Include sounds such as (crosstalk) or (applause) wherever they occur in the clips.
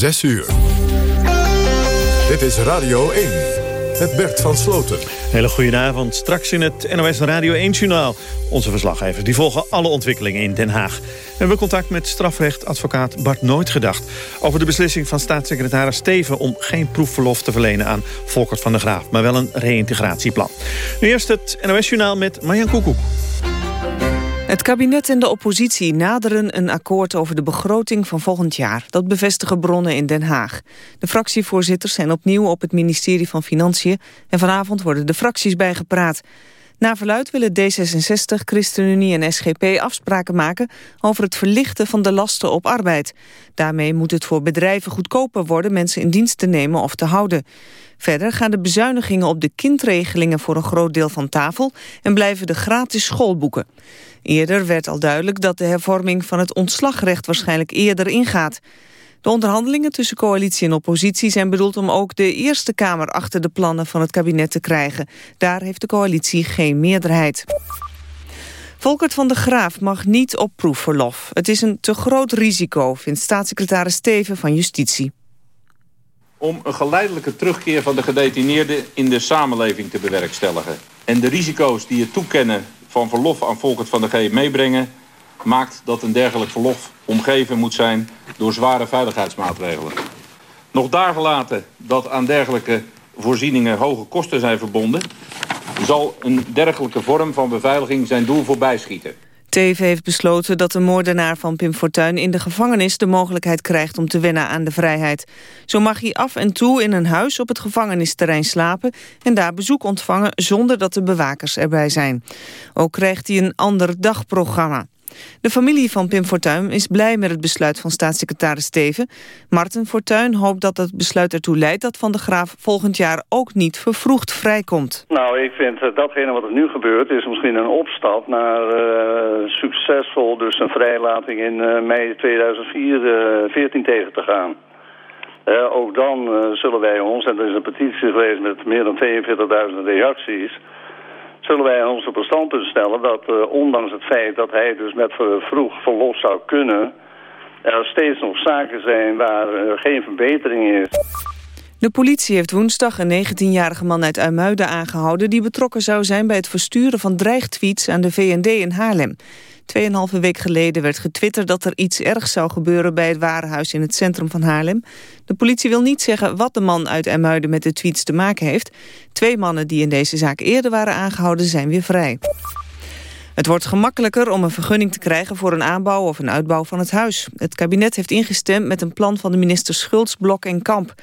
6 uur. Dit is Radio 1 met Bert van Sloten. Hele goedenavond. Straks in het NOS Radio 1-journaal. Onze verslaggevers die volgen alle ontwikkelingen in Den Haag. We hebben contact met strafrechtadvocaat Bart Nooitgedacht... over de beslissing van staatssecretaris Steven... om geen proefverlof te verlenen aan Volkert van der Graaf... maar wel een reïntegratieplan. Nu eerst het NOS-journaal met Marjan Koekoek. Het kabinet en de oppositie naderen een akkoord over de begroting van volgend jaar. Dat bevestigen bronnen in Den Haag. De fractievoorzitters zijn opnieuw op het ministerie van Financiën... en vanavond worden de fracties bijgepraat. Na verluid willen D66, ChristenUnie en SGP afspraken maken... over het verlichten van de lasten op arbeid. Daarmee moet het voor bedrijven goedkoper worden... mensen in dienst te nemen of te houden. Verder gaan de bezuinigingen op de kindregelingen voor een groot deel van tafel... en blijven de gratis schoolboeken. Eerder werd al duidelijk dat de hervorming van het ontslagrecht waarschijnlijk eerder ingaat. De onderhandelingen tussen coalitie en oppositie zijn bedoeld om ook de Eerste Kamer achter de plannen van het kabinet te krijgen. Daar heeft de coalitie geen meerderheid. Volkert van de Graaf mag niet op proefverlof. Het is een te groot risico, vindt staatssecretaris Steven van Justitie. Om een geleidelijke terugkeer van de gedetineerden in de samenleving te bewerkstelligen. En de risico's die het toekennen van verlof aan Volkert van de G meebrengen... maakt dat een dergelijk verlof omgeven moet zijn door zware veiligheidsmaatregelen. Nog daargelaten dat aan dergelijke voorzieningen hoge kosten zijn verbonden... zal een dergelijke vorm van beveiliging zijn doel voorbij schieten. Teven heeft besloten dat de moordenaar van Pim Fortuyn in de gevangenis de mogelijkheid krijgt om te wennen aan de vrijheid. Zo mag hij af en toe in een huis op het gevangenisterrein slapen en daar bezoek ontvangen zonder dat de bewakers erbij zijn. Ook krijgt hij een ander dagprogramma. De familie van Pim Fortuyn is blij met het besluit van staatssecretaris Steven. Martin Fortuyn hoopt dat het besluit ertoe leidt dat Van de Graaf volgend jaar ook niet vervroegd vrijkomt. Nou, ik vind uh, datgene wat er nu gebeurt is misschien een opstap naar uh, succesvol dus een vrijlating in uh, mei 2014 tegen te gaan. ook dan zullen wij ons, en er is een petitie geweest met meer dan 42.000 reacties zullen wij ons op een standpunt stellen dat uh, ondanks het feit dat hij dus met vroeg verlof zou kunnen, er steeds nog zaken zijn waar uh, geen verbetering is. De politie heeft woensdag een 19-jarige man uit Uimuiden aangehouden... die betrokken zou zijn bij het versturen van dreigtweets aan de VND in Haarlem. Tweeënhalve week geleden werd getwitterd dat er iets ergs zou gebeuren bij het warenhuis in het centrum van Haarlem. De politie wil niet zeggen wat de man uit Emuiden met de tweets te maken heeft. Twee mannen die in deze zaak eerder waren aangehouden zijn weer vrij. Het wordt gemakkelijker om een vergunning te krijgen voor een aanbouw of een uitbouw van het huis. Het kabinet heeft ingestemd met een plan van de minister Schultz, Blok en Kamp.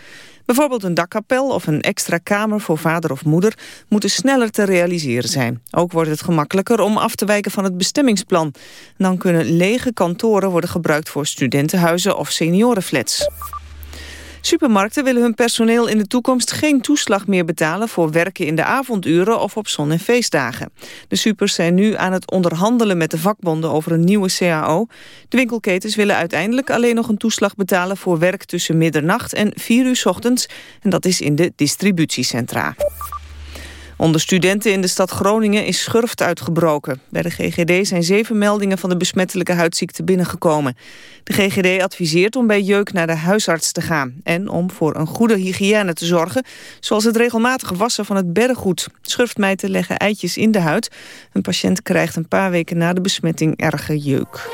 Bijvoorbeeld een dakkapel of een extra kamer voor vader of moeder moeten sneller te realiseren zijn. Ook wordt het gemakkelijker om af te wijken van het bestemmingsplan. Dan kunnen lege kantoren worden gebruikt voor studentenhuizen of seniorenflats. Supermarkten willen hun personeel in de toekomst geen toeslag meer betalen voor werken in de avonduren of op zon- en feestdagen. De supers zijn nu aan het onderhandelen met de vakbonden over een nieuwe CAO. De winkelketens willen uiteindelijk alleen nog een toeslag betalen voor werk tussen middernacht en 4 uur ochtends. En dat is in de distributiecentra. Onder studenten in de stad Groningen is schurft uitgebroken. Bij de GGD zijn zeven meldingen van de besmettelijke huidziekte binnengekomen. De GGD adviseert om bij jeuk naar de huisarts te gaan... en om voor een goede hygiëne te zorgen... zoals het regelmatige wassen van het beddengoed. Schurftmijten leggen eitjes in de huid. Een patiënt krijgt een paar weken na de besmetting erge jeuk.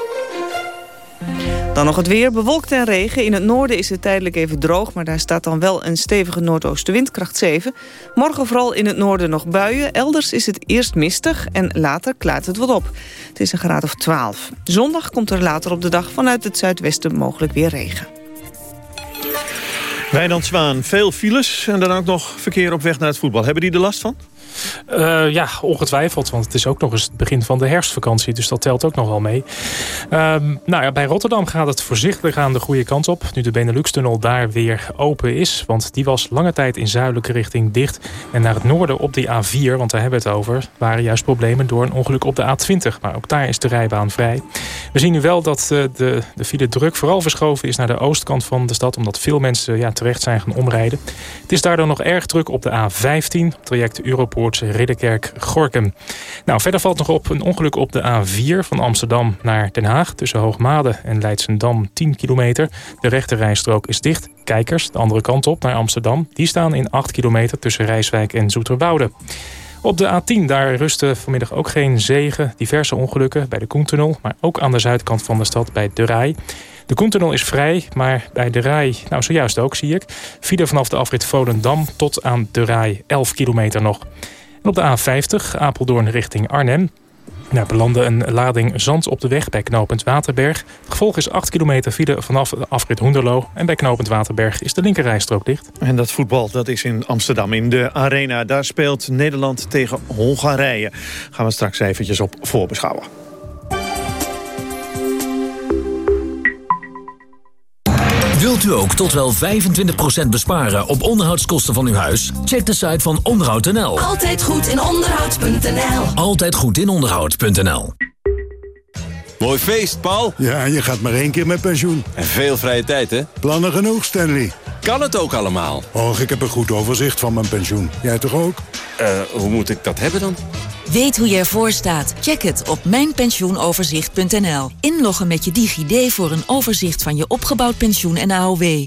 Dan nog het weer, bewolkt en regen. In het noorden is het tijdelijk even droog... maar daar staat dan wel een stevige noordoostenwind, kracht 7. Morgen vooral in het noorden nog buien. Elders is het eerst mistig en later klaart het wat op. Het is een graad of 12. Zondag komt er later op de dag vanuit het zuidwesten mogelijk weer regen. Wijnand Zwaan, veel files en dan ook nog verkeer op weg naar het voetbal. Hebben die er last van? Uh, ja, ongetwijfeld, want het is ook nog eens het begin van de herfstvakantie. Dus dat telt ook nog wel mee. Um, nou ja, bij Rotterdam gaat het voorzichtig aan de goede kant op. Nu de Benelux-tunnel daar weer open is. Want die was lange tijd in zuidelijke richting dicht. En naar het noorden op die A4, want daar hebben we het over... waren juist problemen door een ongeluk op de A20. Maar ook daar is de rijbaan vrij. We zien nu wel dat uh, de, de file druk vooral verschoven is naar de oostkant van de stad. Omdat veel mensen ja, terecht zijn gaan omrijden. Het is daardoor nog erg druk op de A15, traject Europoort Grootse Ridderkerk-Gorkum. Nou, verder valt nog op een ongeluk op de A4 van Amsterdam naar Den Haag... tussen Hoogmade en Leidsendam 10 kilometer. De rechterrijstrook is dicht. Kijkers, de andere kant op naar Amsterdam... die staan in 8 kilometer tussen Rijswijk en Zoeterwoude. Op de A10 daar rusten vanmiddag ook geen zegen. Diverse ongelukken bij de Koentunnel, maar ook aan de zuidkant van de stad bij De Rij. De Koentunnel is vrij, maar bij De Rij, nou zojuist ook zie ik... File vanaf de afrit Volendam tot aan De Rij, 11 kilometer nog. En op de A50, Apeldoorn richting Arnhem... Nou, belandde een lading zand op de weg bij knooppunt Waterberg. Het gevolg is 8 kilometer file vanaf de afrit Hoenderloo. En bij knooppunt Waterberg is de linkerrijstrook dicht. En dat voetbal dat is in Amsterdam, in de Arena. Daar speelt Nederland tegen Hongarije. Gaan we straks eventjes op voorbeschouwen. Wilt u ook tot wel 25% besparen op onderhoudskosten van uw huis? Check de site van onderhoud.nl. Altijd goed in onderhoud.nl. Altijd goed in onderhoud.nl. Mooi feest, Paul. Ja, je gaat maar één keer met pensioen. En veel vrije tijd, hè? Plannen genoeg, Stanley. Kan het ook allemaal? Och, ik heb een goed overzicht van mijn pensioen. Jij toch ook? Eh, hoe moet ik dat hebben dan? Weet hoe je ervoor staat? Check het op mijnpensioenoverzicht.nl. Inloggen met je DigiD voor een overzicht van je opgebouwd pensioen en AOW.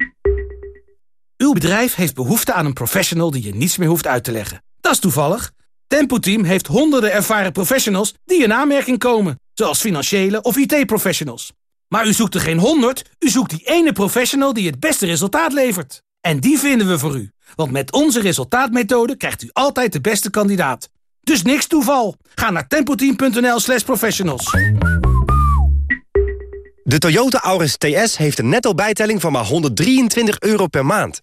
Uw bedrijf heeft behoefte aan een professional die je niets meer hoeft uit te leggen. Dat is toevallig. Tempo Team heeft honderden ervaren professionals die in aanmerking komen. Zoals financiële of IT-professionals. Maar u zoekt er geen honderd, u zoekt die ene professional die het beste resultaat levert. En die vinden we voor u. Want met onze resultaatmethode krijgt u altijd de beste kandidaat. Dus niks toeval. Ga naar tempoteam.nl slash professionals. De Toyota Auris TS heeft een netto bijtelling van maar 123 euro per maand.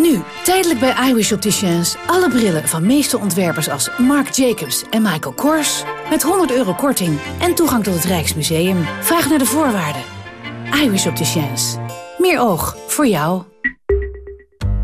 Nu, tijdelijk bij iWish Opticians. Alle brillen van meeste ontwerpers als Marc Jacobs en Michael Kors. Met 100 euro korting en toegang tot het Rijksmuseum. Vraag naar de voorwaarden. iWish Opticians. Meer oog voor jou.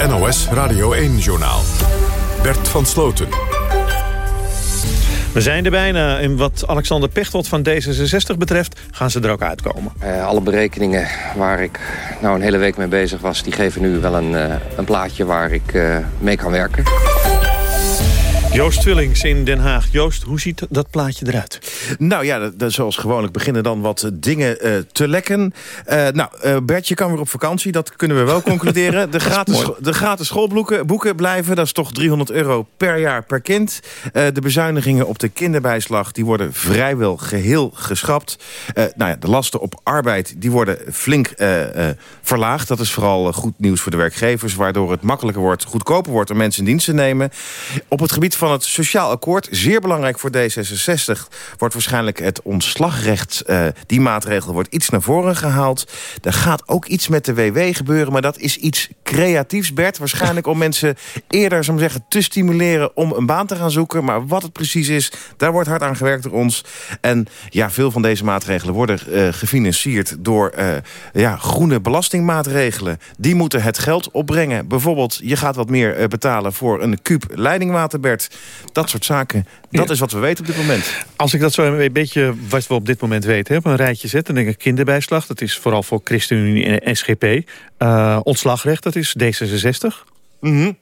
Het NOS Radio 1-journaal. Bert van Sloten. We zijn er bijna. En wat Alexander Pechtold van D66 betreft... gaan ze er ook uitkomen. Uh, alle berekeningen waar ik nou een hele week mee bezig was... die geven nu wel een, uh, een plaatje waar ik uh, mee kan werken. Joost Twillings in Den Haag. Joost, hoe ziet dat plaatje eruit? Nou ja, zoals gewoonlijk beginnen dan wat dingen uh, te lekken. Uh, nou, uh, Bert, je kan weer op vakantie. Dat kunnen we wel concluderen. (laughs) De gratis, de gratis schoolboeken boeken blijven. Dat is toch 300 euro per jaar per kind. de bezuinigingen op de kinderbijslag... die worden vrijwel geheel geschrapt. nou ja, de lasten op arbeid die worden flink verlaagd. Dat is vooral goed nieuws voor de werkgevers... waardoor het makkelijker wordt, goedkoper wordt... om mensen in dienst te nemen. Op het gebied van het sociaal akkoord, zeer belangrijk voor D66... wordt waarschijnlijk het ontslagrecht, uh, die maatregel wordt iets naar voren gehaald. Er gaat ook iets met de WW gebeuren, maar dat is iets creatiefs, Bert. Waarschijnlijk om mensen eerder zou zeggen, te stimuleren om een baan te gaan zoeken. Maar wat het precies is, daar wordt hard aan gewerkt door ons. En ja, veel van deze maatregelen worden uh, gefinancierd door uh, ja, groene belastingmaatregelen. Die moeten het geld opbrengen. Bijvoorbeeld, je gaat wat meer betalen voor een kuub leidingwater, Bert. Dat soort zaken, dat ja. is wat we weten op dit moment. Als ik dat zo een beetje, wat we op dit moment weten, op een rijtje zet... dan denk ik kinderbijslag, dat is vooral voor ChristenUnie en SGP. Uh, ontslagrecht, dat is D66. Mm -hmm.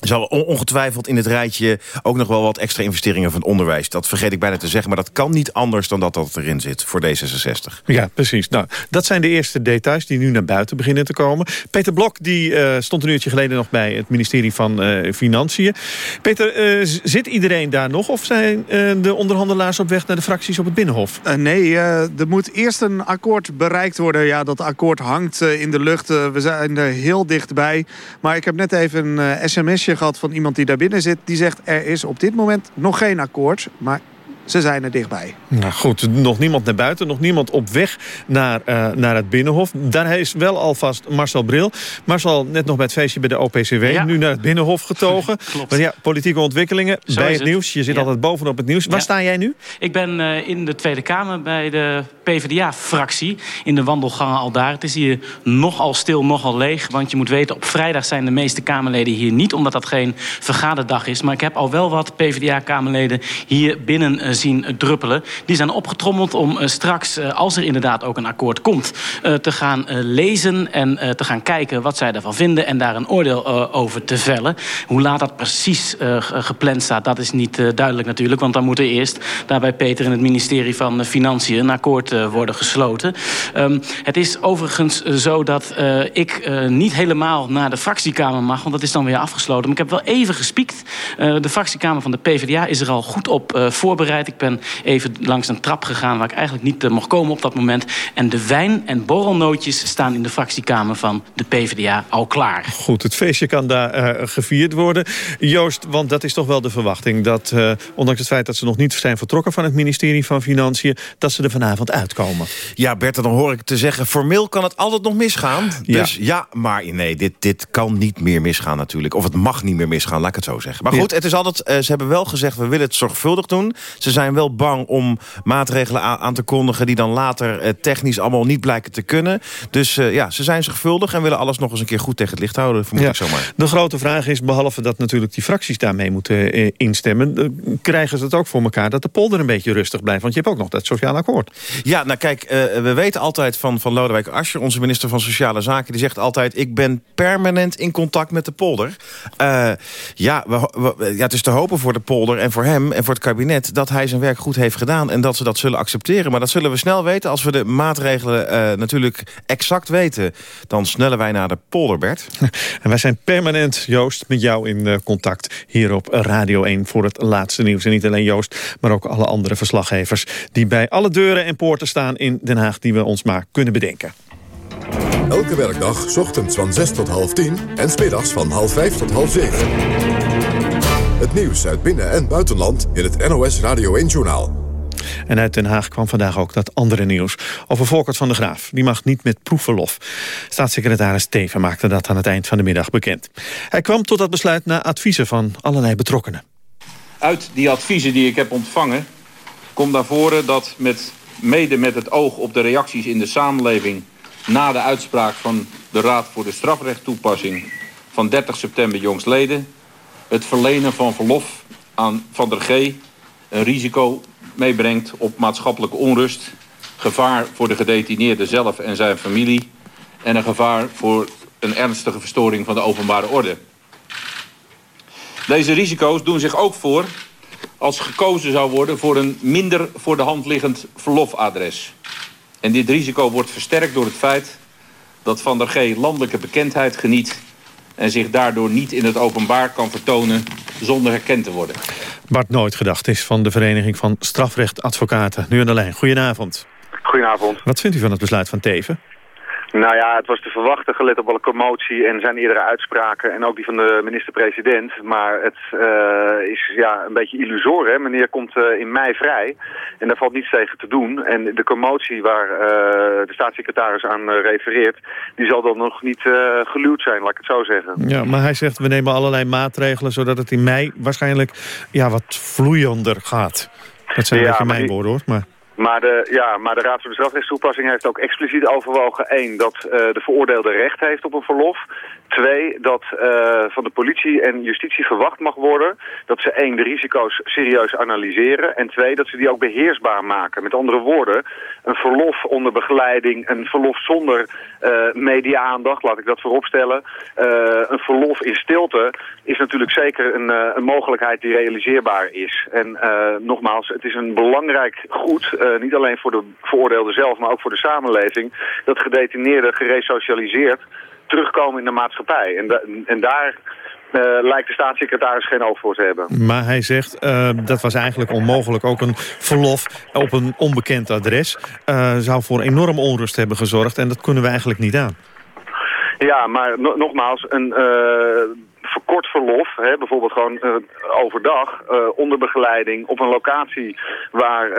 Zal ongetwijfeld in het rijtje ook nog wel wat extra investeringen van onderwijs. Dat vergeet ik bijna te zeggen, maar dat kan niet anders dan dat dat erin zit voor D66. Ja, precies. Nou, dat zijn de eerste details die nu naar buiten beginnen te komen. Peter Blok die, uh, stond een uurtje geleden nog bij het ministerie van uh, Financiën. Peter, uh, zit iedereen daar nog of zijn de onderhandelaars op weg naar de fracties op het Binnenhof? nee, er moet eerst een akkoord bereikt worden. Ja, dat akkoord hangt in de lucht. we zijn er heel dichtbij. Maar ik heb net even een sms gehad van iemand die daar binnen zit. Die zegt er is op dit moment nog geen akkoord. Maar ze zijn er dichtbij. Nou goed, nog niemand naar buiten, nog niemand op weg naar, uh, naar het Binnenhof. Daar is wel alvast Marcel Bril. Marcel, net nog bij het feestje bij de OPCW, ja. nu naar het Binnenhof getogen. (laughs) Klopt. Maar ja, politieke ontwikkelingen Zo bij het, het, nieuws. Je zit ja. altijd bovenop het nieuws. Waar Ja. sta jij nu? Ik ben uh, in de Tweede Kamer bij de PvdA-fractie. In de wandelgangen al daar. Het is hier nogal stil, nogal leeg. Want je moet weten, op vrijdag zijn de meeste Kamerleden hier niet. Omdat dat geen vergaderdag is. Maar ik heb al wel wat PvdA-Kamerleden hier binnen uh, zien druppelen. Die zijn opgetrommeld om uh, straks, uh, als er inderdaad ook een akkoord komt... Te gaan lezen en te gaan kijken wat zij ervan vinden... en daar een oordeel over te vellen. Hoe laat dat precies gepland staat, dat is niet duidelijk natuurlijk. Want dan moet er eerst daar bij Peter in het ministerie van Financiën... een akkoord worden gesloten. Um, het is overigens zo dat ik niet helemaal naar de fractiekamer mag... want dat is dan weer afgesloten. Maar ik heb wel even gespiekt. de fractiekamer van de PvdA is er al goed op voorbereid. Ik ben even langs een trap gegaan waar ik eigenlijk niet mocht komen op dat moment. En de wijn- en borrelnootjes staan in de fractiekamer van de PvdA al klaar. Goed, het feestje kan daar uh, gevierd worden. Joost, want dat is toch wel de verwachting... dat ondanks het feit dat ze nog niet zijn vertrokken van het ministerie van Financiën... dat ze er vanavond uitkomen. Ja, Bert, dan hoor ik te zeggen... formeel kan het altijd nog misgaan. Ja. Dus ja, maar nee, dit, dit kan niet meer misgaan natuurlijk. Of het mag niet meer misgaan, laat ik het zo zeggen. Maar goed, het is altijd, uh, ze hebben wel gezegd... we willen het zorgvuldig doen. Ze zijn wel bang om maatregelen aan, te kondigen... die dan later uh, technisch allemaal niet blijken te kunnen. Dus uh, ja, ze zijn zorgvuldig en willen alles nog eens een keer goed tegen het licht houden. Vermoed Ja. ik zomaar. De grote vraag is, behalve dat natuurlijk die fracties daarmee moeten eh, instemmen... eh, krijgen ze het ook voor elkaar dat de polder een beetje rustig blijft? Want je hebt ook nog dat sociaal akkoord. Ja, nou kijk, uh, we weten altijd van, van Lodewijk Asscher... onze minister van Sociale Zaken, die zegt altijd... ik ben permanent in contact met de polder. Uh, ja, we, ja, het is te hopen voor de polder en voor hem en voor het kabinet... dat hij zijn werk goed heeft gedaan en dat ze dat zullen accepteren. Maar dat zullen we snel weten als we de maatregelen uh, natuurlijk exact weten. Dan snellen wij naar de polder, Bert. (laughs) En wij zijn permanent, Joost, met jou in contact... hier op Radio 1 voor het laatste nieuws. En niet alleen Joost, maar ook alle andere verslaggevers... die bij alle deuren en poorten staan in Den Haag... die we ons maar kunnen bedenken. Elke werkdag, 's ochtends van 6 tot half 10 en smiddags van half 5 tot half 7. Het nieuws uit binnen- en buitenland in het NOS Radio 1-journaal. En uit Den Haag kwam vandaag ook dat andere nieuws over Volkert van der Graaf. Die mag niet met proefverlof. Staatssecretaris Teven maakte dat aan het eind van de middag bekend. Hij kwam tot dat besluit na adviezen van allerlei betrokkenen. Uit die adviezen die ik heb ontvangen... komt naar voren dat met, mede met het oog op de reacties in de samenleving... na de uitspraak van de Raad voor de Strafrechttoepassing... van 30 september jongstleden... het verlenen van verlof aan Van der G... een risico meebrengt op maatschappelijke onrust... gevaar voor de gedetineerde zelf en zijn familie... en een gevaar voor een ernstige verstoring van de openbare orde. Deze risico's doen zich ook voor als gekozen zou worden... voor een minder voor de hand liggend verlofadres. En dit risico wordt versterkt door het feit dat Van der G landelijke bekendheid geniet... en zich daardoor niet in het openbaar kan vertonen zonder herkend te worden. Bart Nooit gedacht is van de Vereniging van Strafrechtadvocaten. Nu aan de lijn. Goedenavond. Goedenavond. Wat vindt u van het besluit van Teven? Nou ja, het was te verwachten gelet op alle commotie en zijn eerdere uitspraken en ook die van de minister-president. Maar het uh, is ja, een beetje illusor. Hè? Meneer komt uh, in mei vrij en daar valt niets tegen te doen. En de commotie waar uh, de staatssecretaris aan refereert, die zal dan nog niet geluwd zijn, laat ik het zo zeggen. Ja, maar hij zegt we nemen allerlei maatregelen zodat het in mei waarschijnlijk ja, wat vloeiender gaat. Dat zijn ja, een beetje mijn die... woorden hoor. Maar... Maar de, ja, maar de Raad voor de Strafrechtstoepassing heeft ook expliciet overwogen... één, dat uh, de veroordeelde recht heeft op een verlof. Twee, dat uh, van de politie en justitie verwacht mag worden dat ze één, de risico's serieus analyseren. En twee, dat ze die ook beheersbaar maken. Met andere woorden, een verlof onder begeleiding, een verlof zonder uh, media-aandacht, laat ik dat vooropstellen. Uh, een verlof in stilte is natuurlijk zeker een, een mogelijkheid die realiseerbaar is. En nogmaals, het is een belangrijk goed, niet alleen voor de veroordeelde zelf, maar ook voor de samenleving, dat gedetineerden geresocialiseerd terugkomen in de maatschappij. En, da en daar uh, lijkt de staatssecretaris geen oog voor te hebben. Maar hij zegt, uh, dat was eigenlijk onmogelijk. Ook een verlof op een onbekend adres uh, zou voor enorm onrust hebben gezorgd. En dat kunnen we eigenlijk niet aan. Ja, maar no nogmaals, een verkort verlof, hè, bijvoorbeeld gewoon uh, overdag, uh, onder begeleiding op een locatie waar uh,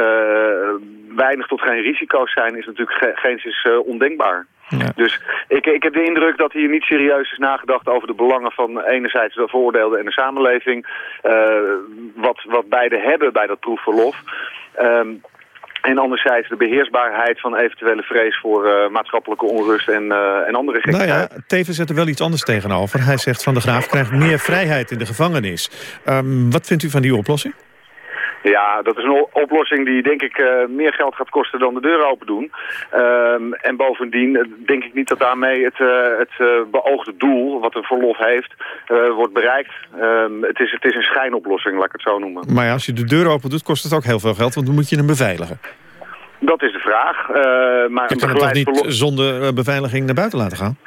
weinig tot geen risico's zijn, is natuurlijk ge geen is ondenkbaar. Ja. Dus ik, ik heb de indruk dat hier niet serieus is nagedacht over de belangen van enerzijds de vooroordelen en de samenleving. wat, wat beide hebben bij dat proefverlof. Um, en anderzijds de beheersbaarheid van eventuele vrees voor uh, maatschappelijke onrust en, uh, en andere gekkigheid. Nou ja, Teven zet er wel iets anders tegenover. Hij zegt Van de Graaf krijgt meer vrijheid in de gevangenis. Um, wat vindt u van die oplossing? Ja, dat is een oplossing die denk ik uh, meer geld gaat kosten dan de deur open doen. Um, en bovendien denk ik niet dat daarmee het, uh, het uh, beoogde doel, wat een verlof heeft, wordt bereikt. Um, het, is, het is een schijnoplossing, laat ik het zo noemen. Maar ja, als je de deur open doet, kost het ook heel veel geld, want dan moet je hem beveiligen. Dat is de vraag. maar je kan het toch niet zonder beveiliging naar buiten laten gaan?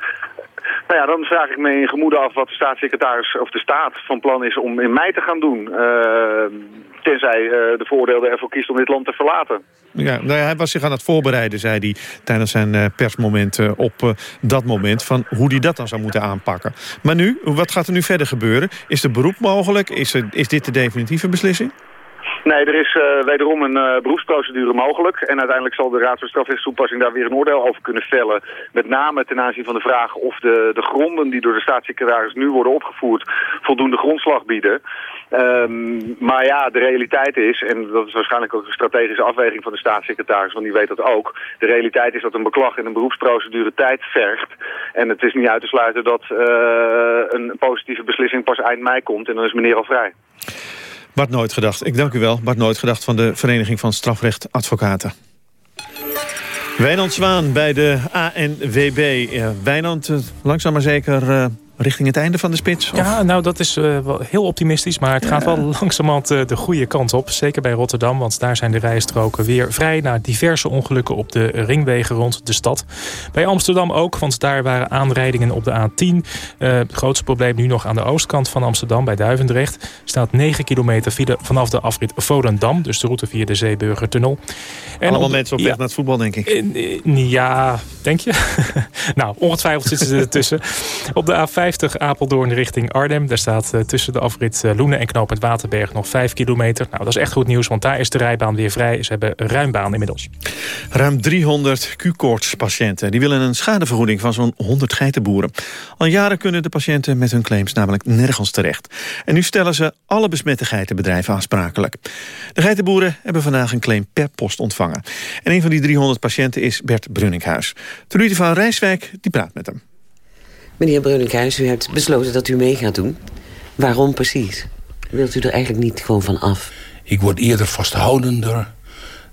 Nou ja, dan vraag ik me in gemoede af wat de staatssecretaris of de staat van plan is om in mei te gaan doen. Uh, tenzij uh, de voordeel ervoor kiest om dit land te verlaten. Ja, nou ja, hij was zich aan het voorbereiden, zei hij tijdens zijn uh, persmoment op dat moment... van hoe hij dat dan zou moeten aanpakken. Maar nu, wat gaat er nu verder gebeuren? Is er beroep mogelijk? Is, is dit de definitieve beslissing? Nee, er is uh, wederom een uh, beroepsprocedure mogelijk. En uiteindelijk zal de Raad voor Strafrechtstoepassing daar weer een oordeel over kunnen vellen. Met name ten aanzien van de vraag of de, de gronden die door de staatssecretaris nu worden opgevoerd... voldoende grondslag bieden. Um, maar ja, de realiteit is, en dat is waarschijnlijk ook een strategische afweging van de staatssecretaris, want die weet dat ook. De realiteit is dat een beklag in een beroepsprocedure tijd vergt. En het is niet uit te sluiten dat uh, een positieve beslissing pas eind mei komt en dan is meneer al vrij. Bart Nooit gedacht. Ik dank u wel. Bart Nooit gedacht van de Vereniging van Strafrecht Advocaten. Wijnand Zwaan bij de ANWB. Ja, Wijnand, eh, langzaam maar zeker uh, richting het einde van de spits? Ja, nou dat is uh, wel heel optimistisch. Maar het gaat wel (laughs) langzamerhand uh, de goede kant op. Zeker bij Rotterdam, want daar zijn de rijstroken weer vrij... na diverse ongelukken op de ringwegen rond de stad. Bij Amsterdam ook, want daar waren aanrijdingen op de A10. Uh, het grootste probleem nu nog aan de oostkant van Amsterdam... bij Duivendrecht staat 9 kilometer file vanaf de afrit Volendam. Dus de route via de Zeeburgertunnel. En Allemaal mensen op weg ja, naar het voetbal, denk ik. Ja, denk je? (laughs) nou, ongetwijfeld zitten ze ertussen. op de A5 Apeldoorn richting Arnhem. Daar staat uh, tussen de afrit uh, Loenen en Knoop het Waterberg nog 5 kilometer. Nou, dat is echt goed nieuws, want daar is de rijbaan weer vrij. Ze hebben ruim baan inmiddels. Ruim 300 Q-koortspatiënten. Die willen een schadevergoeding van zo'n 100 geitenboeren. Al jaren kunnen de patiënten met hun claims namelijk nergens terecht. En nu stellen ze alle besmette geitenbedrijven aansprakelijk. De geitenboeren hebben vandaag een claim per post ontvangen. En een van die 300 patiënten is Bert Brunninkhuis. Trudy van Rijswijk die praat met hem. Meneer Breuninkhuis, u hebt besloten dat u mee gaat doen. Waarom precies? Wilt u er eigenlijk niet gewoon van af? Ik word eerder vasthoudender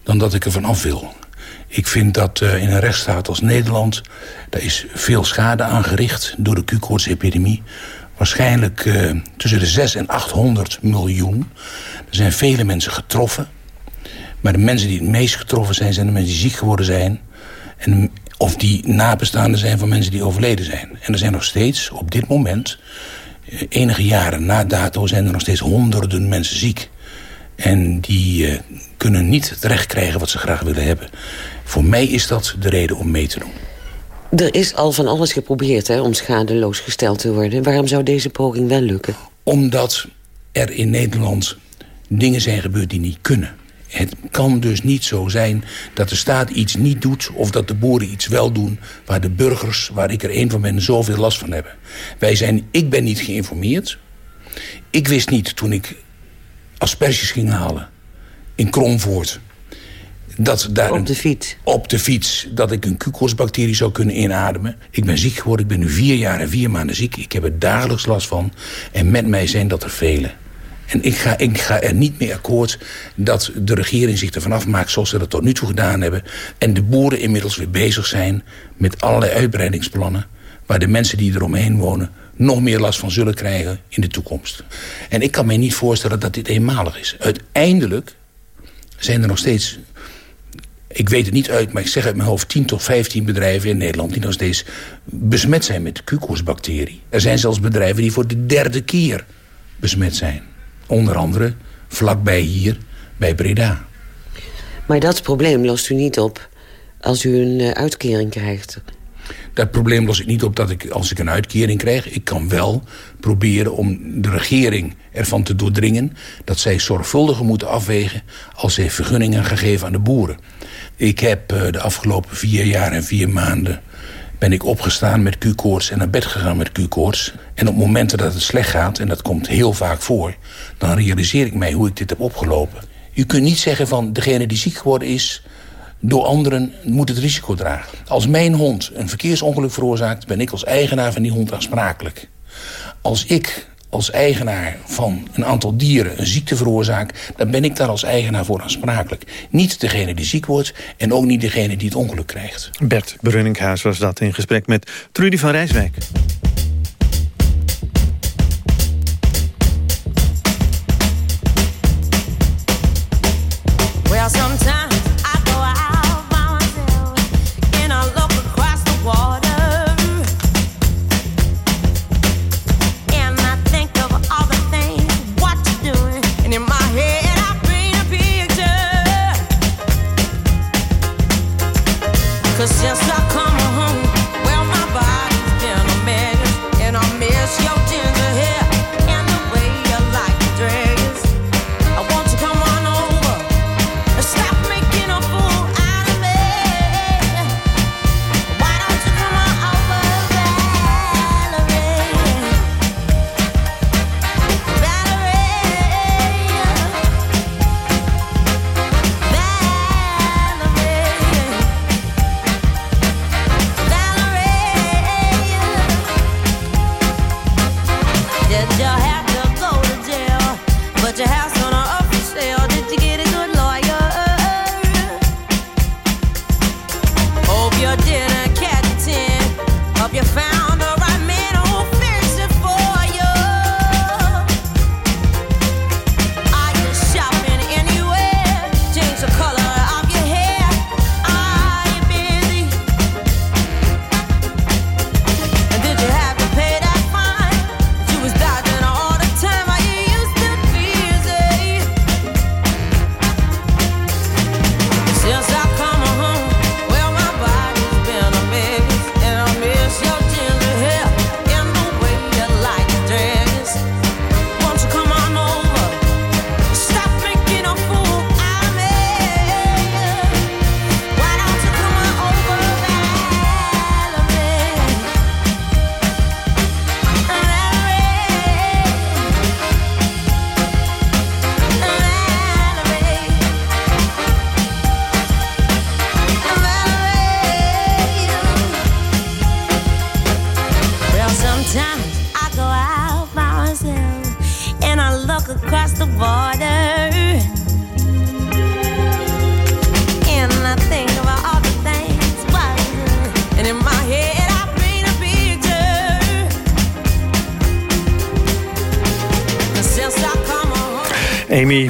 dan dat ik er van af wil. Ik vind dat uh, in een rechtsstaat als Nederland... daar is veel schade aangericht door de Q-koortsepidemie. Waarschijnlijk uh, tussen de 6 en 800 miljoen. Er zijn vele mensen getroffen. Maar de mensen die het meest getroffen zijn... zijn de mensen die ziek geworden zijn. En of die nabestaanden zijn van mensen die overleden zijn. En er zijn nog steeds, op dit moment, eh, enige jaren na dato... zijn er nog steeds honderden mensen ziek. En die uh, kunnen niet terecht krijgen wat ze graag willen hebben. Voor mij is dat de reden om mee te doen. Er is al van alles geprobeerd hè, om schadeloos gesteld te worden. Waarom zou deze poging wel lukken? Omdat er in Nederland dingen zijn gebeurd die niet kunnen. Het kan dus niet zo zijn dat de staat iets niet doet... of dat de boeren iets wel doen... waar de burgers, waar ik er één van ben, zoveel last van hebben. Wij zijn, ik ben niet geïnformeerd. Ik wist niet toen ik asperges ging halen in Kromvoort... Dat daar op de fiets? Op de fiets. Dat ik een Q-koortsbacterie zou kunnen inademen. Ik ben ziek geworden. Ik ben nu vier jaar en vier maanden ziek. Ik heb er dagelijks last van. En met mij zijn dat er velen. En ik ga, ik ga er niet mee akkoord dat de regering zich ervan afmaakt... zoals ze dat tot nu toe gedaan hebben. En de boeren inmiddels weer bezig zijn met allerlei uitbreidingsplannen... waar de mensen die eromheen wonen nog meer last van zullen krijgen in de toekomst. En ik kan me niet voorstellen dat dit eenmalig is. Uiteindelijk zijn er nog steeds... Ik weet het niet uit, maar ik zeg uit mijn hoofd... 10 tot 15 bedrijven in Nederland die nog steeds besmet zijn met de Q-koortsbacterie. Er zijn zelfs bedrijven die voor de derde keer besmet zijn. Onder andere vlakbij hier, bij Breda. Maar dat probleem lost u niet op als u een uh, uitkering krijgt? Dat probleem los ik niet op dat ik, als ik een uitkering krijg... ik kan wel proberen om de regering ervan te doordringen... dat zij zorgvuldiger moeten afwegen... als zij vergunningen gegeven aan de boeren. Ik heb uh, de afgelopen vier jaar en vier maanden ben ik opgestaan met Q-koorts en naar bed gegaan met Q-koorts. En op momenten dat het slecht gaat, en dat komt heel vaak voor... dan realiseer ik mij hoe ik dit heb opgelopen. Je kunt niet zeggen van degene die ziek geworden is... door anderen moet het risico dragen. Als mijn hond een verkeersongeluk veroorzaakt... ben ik als eigenaar van die hond aansprakelijk. Als ik als eigenaar van een aantal dieren een ziekte veroorzaak... dan ben ik daar als eigenaar voor aansprakelijk. Niet degene die ziek wordt en ook niet degene die het ongeluk krijgt. Bert Brunningshuis was dat in gesprek met Trudy van Rijswijk.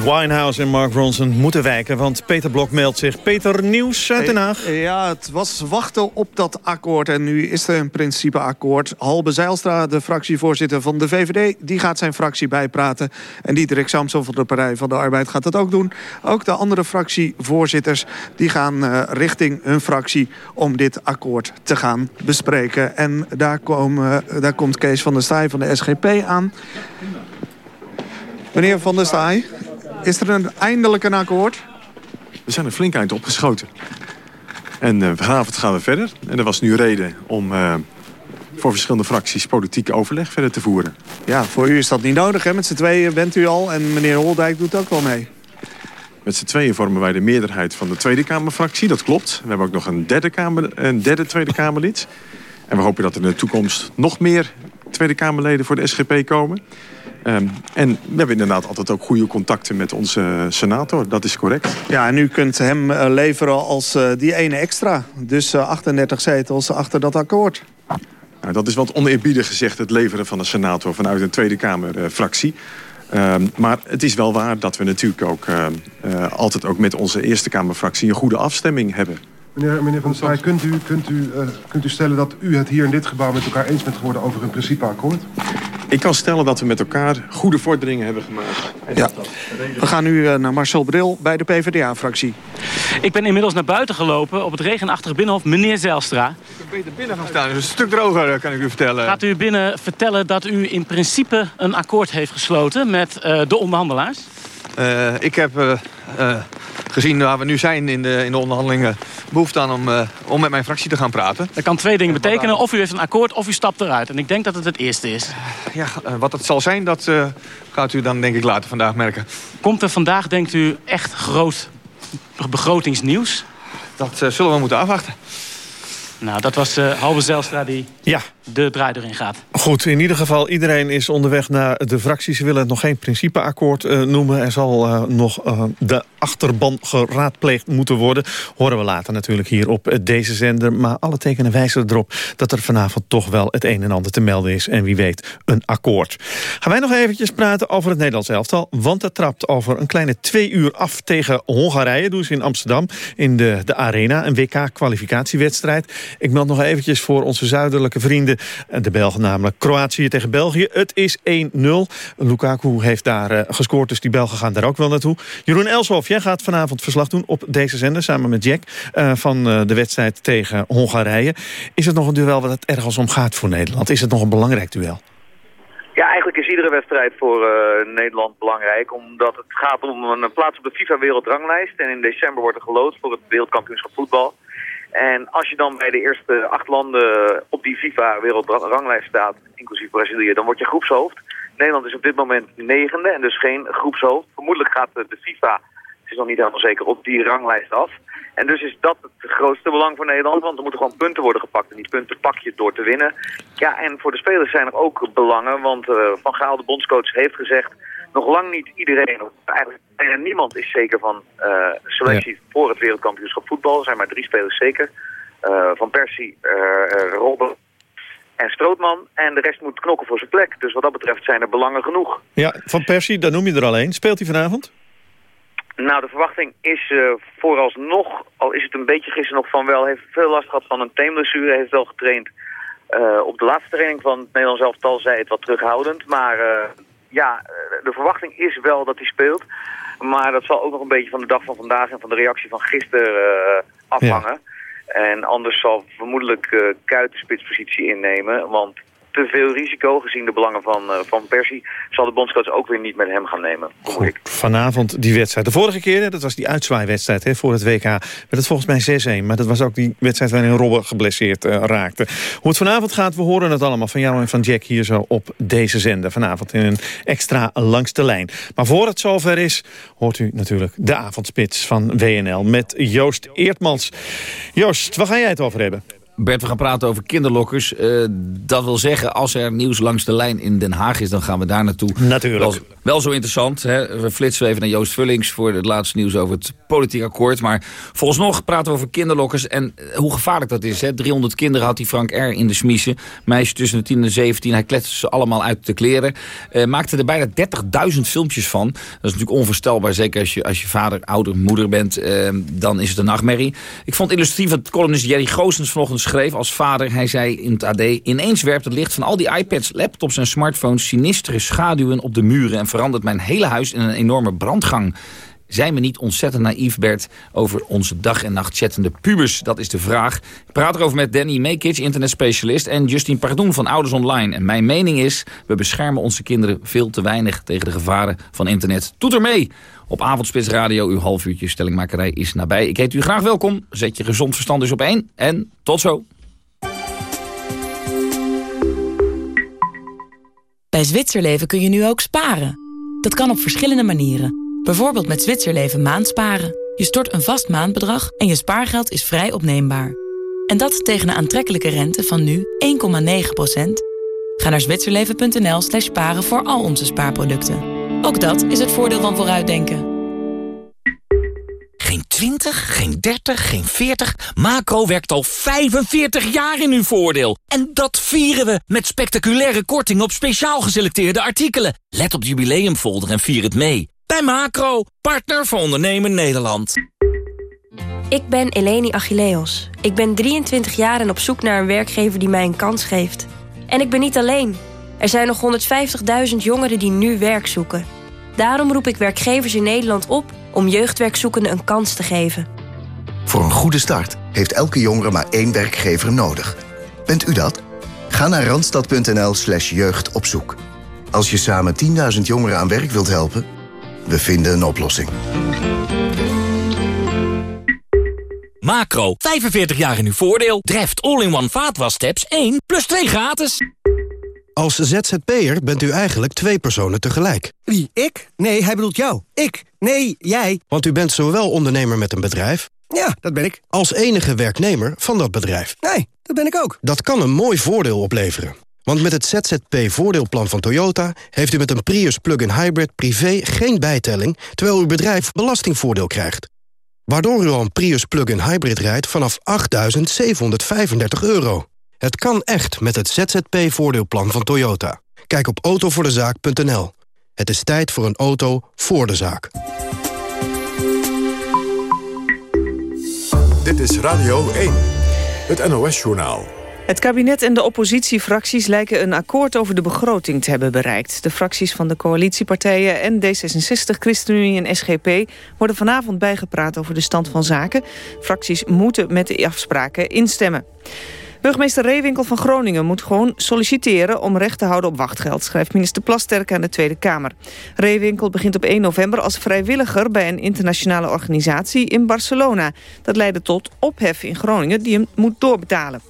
Amy Winehouse en Mark Ronson moeten wijken, want Peter Blok meldt zich. Peter Nieuws uit Den Haag. Ja, het was wachten op dat akkoord. En nu is er een principe akkoord. Halbe Zijlstra, de fractievoorzitter van de VVD... die gaat zijn fractie bijpraten. En Diederik Samson van de Partij van de Arbeid gaat dat ook doen. Ook de andere fractievoorzitters die gaan eh, richting hun fractie... om dit akkoord te gaan bespreken. En daar, komen, eh, daar komt Kees van der Staaij van de SGP aan. Meneer van der Staaij, is er een, eindelijk een akkoord? We zijn er flink eind opgeschoten. En eh, vanavond gaan we verder. En er was nu reden om eh, voor verschillende fracties politieke overleg verder te voeren. Ja, voor u is dat niet nodig, hè? Met z'n tweeën bent u al en meneer Holdijk doet ook wel mee. Met z'n tweeën vormen wij de meerderheid van de Tweede Kamerfractie. Dat klopt. We hebben ook nog een derde, kamer, een derde Tweede Kamerlid. En we hopen dat er in de toekomst nog meer Tweede Kamerleden voor de SGP komen. Ehm, en we hebben inderdaad altijd ook goede contacten met onze senator. Dat is correct. Ja, en u kunt hem eh, leveren als eh, die ene extra. Dus eh, 38 zetels achter dat akkoord. Nou, dat is wat oneerbiedig gezegd, het leveren van een senator vanuit een Tweede Kamerfractie. Ehm, maar het is wel waar dat we natuurlijk ook ehm, eh, altijd ook met onze Eerste Kamerfractie een goede afstemming hebben. Meneer, meneer Van der Staaij, kunt u, kunt, u, eh, kunt u stellen dat u het hier in dit gebouw met elkaar eens bent geworden over een principeakkoord? Ik kan stellen dat we met elkaar goede vorderingen hebben gemaakt. Ja. We gaan nu eh, naar Marcel Bril bij de PvdA-fractie. Ik ben inmiddels naar buiten gelopen op het regenachtige binnenhof. Meneer Zijlstra, Ik ben beter binnen gaan staan. Het is een stuk droger, kan ik u vertellen. gaat u binnen vertellen dat u in principe een akkoord heeft gesloten met eh, de onderhandelaars? Eh, ik heb eh, eh, gezien waar we nu zijn in de, in de onderhandelingen... behoefte aan om, eh, om met mijn fractie te gaan praten. Dat kan twee dingen betekenen. Of u heeft een akkoord of u stapt eruit. En ik denk dat het het eerste is. Ja, wat het zal zijn, dat eh, gaat u dan denk ik later vandaag merken. Komt er vandaag, denkt u, echt groot begrotingsnieuws? Dat zullen we moeten afwachten. Nou, dat was uh, Halbe Zijlstra die Ja. De draai erin gaat. Goed, in ieder geval, iedereen is onderweg naar de fractie. Ze willen het nog geen principeakkoord eh, noemen. Er zal eh, nog eh, de achterban geraadpleegd moeten worden. Horen we later natuurlijk hier op deze zender. Maar alle tekenen wijzen erop dat er vanavond toch wel het een en ander te melden is. En wie weet, een akkoord. Gaan wij nog eventjes praten over het Nederlands elftal. Want dat trapt over een kleine twee uur af tegen Hongarije. Doen ze in Amsterdam in de, de Arena. Een WK-kwalificatiewedstrijd. Ik meld nog eventjes voor onze zuidelijke vrienden. De Belgen namelijk Kroatië tegen België. Het is 1-0. Lukaku heeft daar eh, gescoord, dus die Belgen gaan daar ook wel naartoe. Jeroen Elshoff, jij gaat vanavond verslag doen op deze zender... samen met Jack eh, van eh, de wedstrijd tegen Hongarije. Is het nog een duel wat het ergens om gaat voor Nederland? Is het nog een belangrijk duel? Ja, eigenlijk is iedere wedstrijd voor Nederland belangrijk. Omdat het gaat om een plaats op de FIFA-wereldranglijst. En in december wordt er gelood voor het wereldkampioenschap voetbal. En als je dan bij de eerste acht landen op die FIFA-wereldranglijst staat, inclusief Brazilië, dan word je groepshoofd. Nederland is op dit moment negende en dus geen groepshoofd. Vermoedelijk gaat de FIFA, het is nog niet helemaal zeker, op die ranglijst af. En dus is dat het grootste belang voor Nederland, want er moeten gewoon punten worden gepakt. En die punten pak je door te winnen. Ja, en voor de spelers zijn er ook belangen, want eh, Van Gaal, de bondscoach, heeft gezegd... nog lang niet iedereen, of eigenlijk bijna niemand is zeker van eh, selectie voor het wereldkampioenschap voetbal. Er zijn maar drie spelers zeker. Eh, van Persie, eh, Robben en Strootman. En de rest moet knokken voor zijn plek. Dus wat dat betreft zijn er belangen genoeg. Ja, Van Persie, daar noem je er al één. Speelt hij vanavond? Nou, de verwachting is eh, vooralsnog, al is het een beetje gisteren nog van wel, heeft veel last gehad van een teenblessure, heeft wel getraind. Op de laatste training van het Nederlands elftal zei het wat terughoudend, maar ja, eh, de verwachting is wel dat hij speelt. Maar dat zal ook nog een beetje van de dag van vandaag en van de reactie van gisteren eh, afhangen. En anders zal vermoedelijk uh, Kuit de spitspositie innemen, want te veel risico, gezien de belangen van, uh, van Persie, zal de bondscoach ook weer niet met hem gaan nemen. ik. Vanavond die wedstrijd. De vorige keer, dat was die uitzwaaiwedstrijd hè, voor het WK... werd het volgens mij 6-1. Maar dat was ook die wedstrijd waarin Robben geblesseerd uh, raakte. Hoe het vanavond gaat, we horen het allemaal van jou en van Jack... hier zo op deze zender. Vanavond in een extra langs de lijn. Maar voor het zover is, hoort u natuurlijk de avondspits van WNL... met Joost Eertmans. Joost, waar ga jij het over hebben? Bert, we gaan praten over kinderlokkers. Uh, dat wil zeggen, als er nieuws langs de lijn in Den Haag is... dan gaan we daar naartoe. Natuurlijk. Wel, wel zo interessant. Hè? We flitsen even naar Joost Vullings... voor het laatste nieuws over het politiek akkoord. Maar volgens nog praten we over kinderlokkers... en hoe gevaarlijk dat is. Hè? 300 kinderen had die Frank R. in de smiezen. Meisjes tussen de 10 en de 17. Hij kletste ze allemaal uit de kleren. Uh, maakte er bijna 30.000 filmpjes van. Dat is natuurlijk onvoorstelbaar. Zeker als je, als je vader, ouder, moeder bent. Uh, dan is het een nachtmerrie. Ik vond illustratief dat columnist Jerry Goossens vanochtend schreef als vader. Hij zei in het AD... ineens werpt het licht van al die iPads, laptops en smartphones... sinistere schaduwen op de muren... en verandert mijn hele huis in een enorme brandgang. Zijn we niet ontzettend naïef, Bert, over onze dag en nacht chattende pubers? Dat is de vraag. Ik praat erover met Danny Mekic, internetspecialist... en Justine Pardoen van Ouders Online. En mijn mening is, we beschermen onze kinderen veel te weinig... tegen de gevaren van internet. Doet er mee! Op Avondspits Radio, uw half uurtje stellingmakerij is nabij. Ik heet u graag welkom. Zet je gezond verstand dus op één. En tot zo. Bij Zwitserleven kun je nu ook sparen. Dat kan op verschillende manieren. Bijvoorbeeld met Zwitserleven maandsparen. Je stort een vast maandbedrag en je spaargeld is vrij opneembaar. En dat tegen een aantrekkelijke rente van nu 1,9%. Ga naar zwitserleven.nl slash sparen voor al onze spaarproducten. Ook dat is het voordeel van vooruitdenken. Geen 20, geen 30, geen 40. Macro werkt al 45 jaar in uw voordeel. En dat vieren we met spectaculaire korting op speciaal geselecteerde artikelen. Let op de jubileumfolder en vier het mee. Bij Macro, partner voor ondernemen Nederland. Ik ben Eleni Achilleos. Ik ben 23 jaar en op zoek naar een werkgever die mij een kans geeft. En ik ben niet alleen. Er zijn nog 150.000 jongeren die nu werk zoeken. Daarom roep ik werkgevers in Nederland op om jeugdwerkzoekenden een kans te geven. Voor een goede start heeft elke jongere maar één werkgever nodig. Bent u dat? Ga naar randstad.nl slash jeugdopzoek. Als je samen 10.000 jongeren aan werk wilt helpen, we vinden een oplossing. Macro, 45 jaar in uw voordeel. Dreft all-in-one vaatwastabs 1 plus 2 gratis. Als ZZP'er bent u eigenlijk twee personen tegelijk. Wie, ik? Nee, hij bedoelt jou. Ik? Nee, jij. Want u bent zowel ondernemer met een bedrijf... Ja, dat ben ik. ...als enige werknemer van dat bedrijf. Nee, dat ben ik ook. Dat kan een mooi voordeel opleveren. Want met het ZZP-voordeelplan van Toyota... heeft u met een Prius plug-in hybrid privé geen bijtelling... terwijl uw bedrijf belastingvoordeel krijgt. Waardoor u al een Prius plug-in hybrid rijdt vanaf 8.735 euro. Het kan echt met het ZZP-voordeelplan van Toyota. Kijk op autovoordezaak.nl. Het is tijd voor een auto voor de zaak. Dit is Radio 1, het NOS-journaal. Het kabinet en de oppositiefracties lijken een akkoord over de begroting te hebben bereikt. De fracties van de coalitiepartijen en D66, ChristenUnie en SGP... worden vanavond bijgepraat over de stand van zaken. Fracties moeten met de afspraken instemmen. Burgemeester Reewinkel van Groningen moet gewoon solliciteren om recht te houden op wachtgeld, schrijft minister Plasterk aan de Tweede Kamer. Reewinkel begint op 1 november als vrijwilliger bij een internationale organisatie in Barcelona. Dat leidde tot ophef in Groningen die hem moet doorbetalen.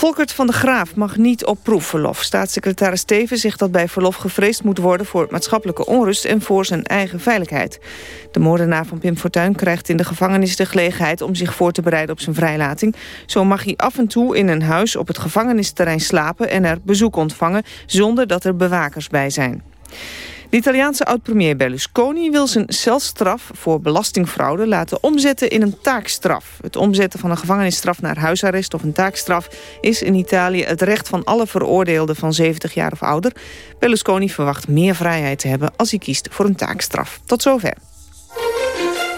Volkert van de Graaf mag niet op proefverlof. Staatssecretaris Steven zegt dat bij verlof gevreesd moet worden... voor maatschappelijke onrust en voor zijn eigen veiligheid. De moordenaar van Pim Fortuyn krijgt in de gevangenis de gelegenheid... om zich voor te bereiden op zijn vrijlating. Zo mag hij af en toe in een huis op het gevangenisterrein slapen... en er bezoek ontvangen zonder dat er bewakers bij zijn. De Italiaanse oud-premier Berlusconi wil zijn celstraf voor belastingfraude laten omzetten in een taakstraf. Het omzetten van een gevangenisstraf naar huisarrest of een taakstraf is in Italië het recht van alle veroordeelden van 70 jaar of ouder. Berlusconi verwacht meer vrijheid te hebben als hij kiest voor een taakstraf. Tot zover.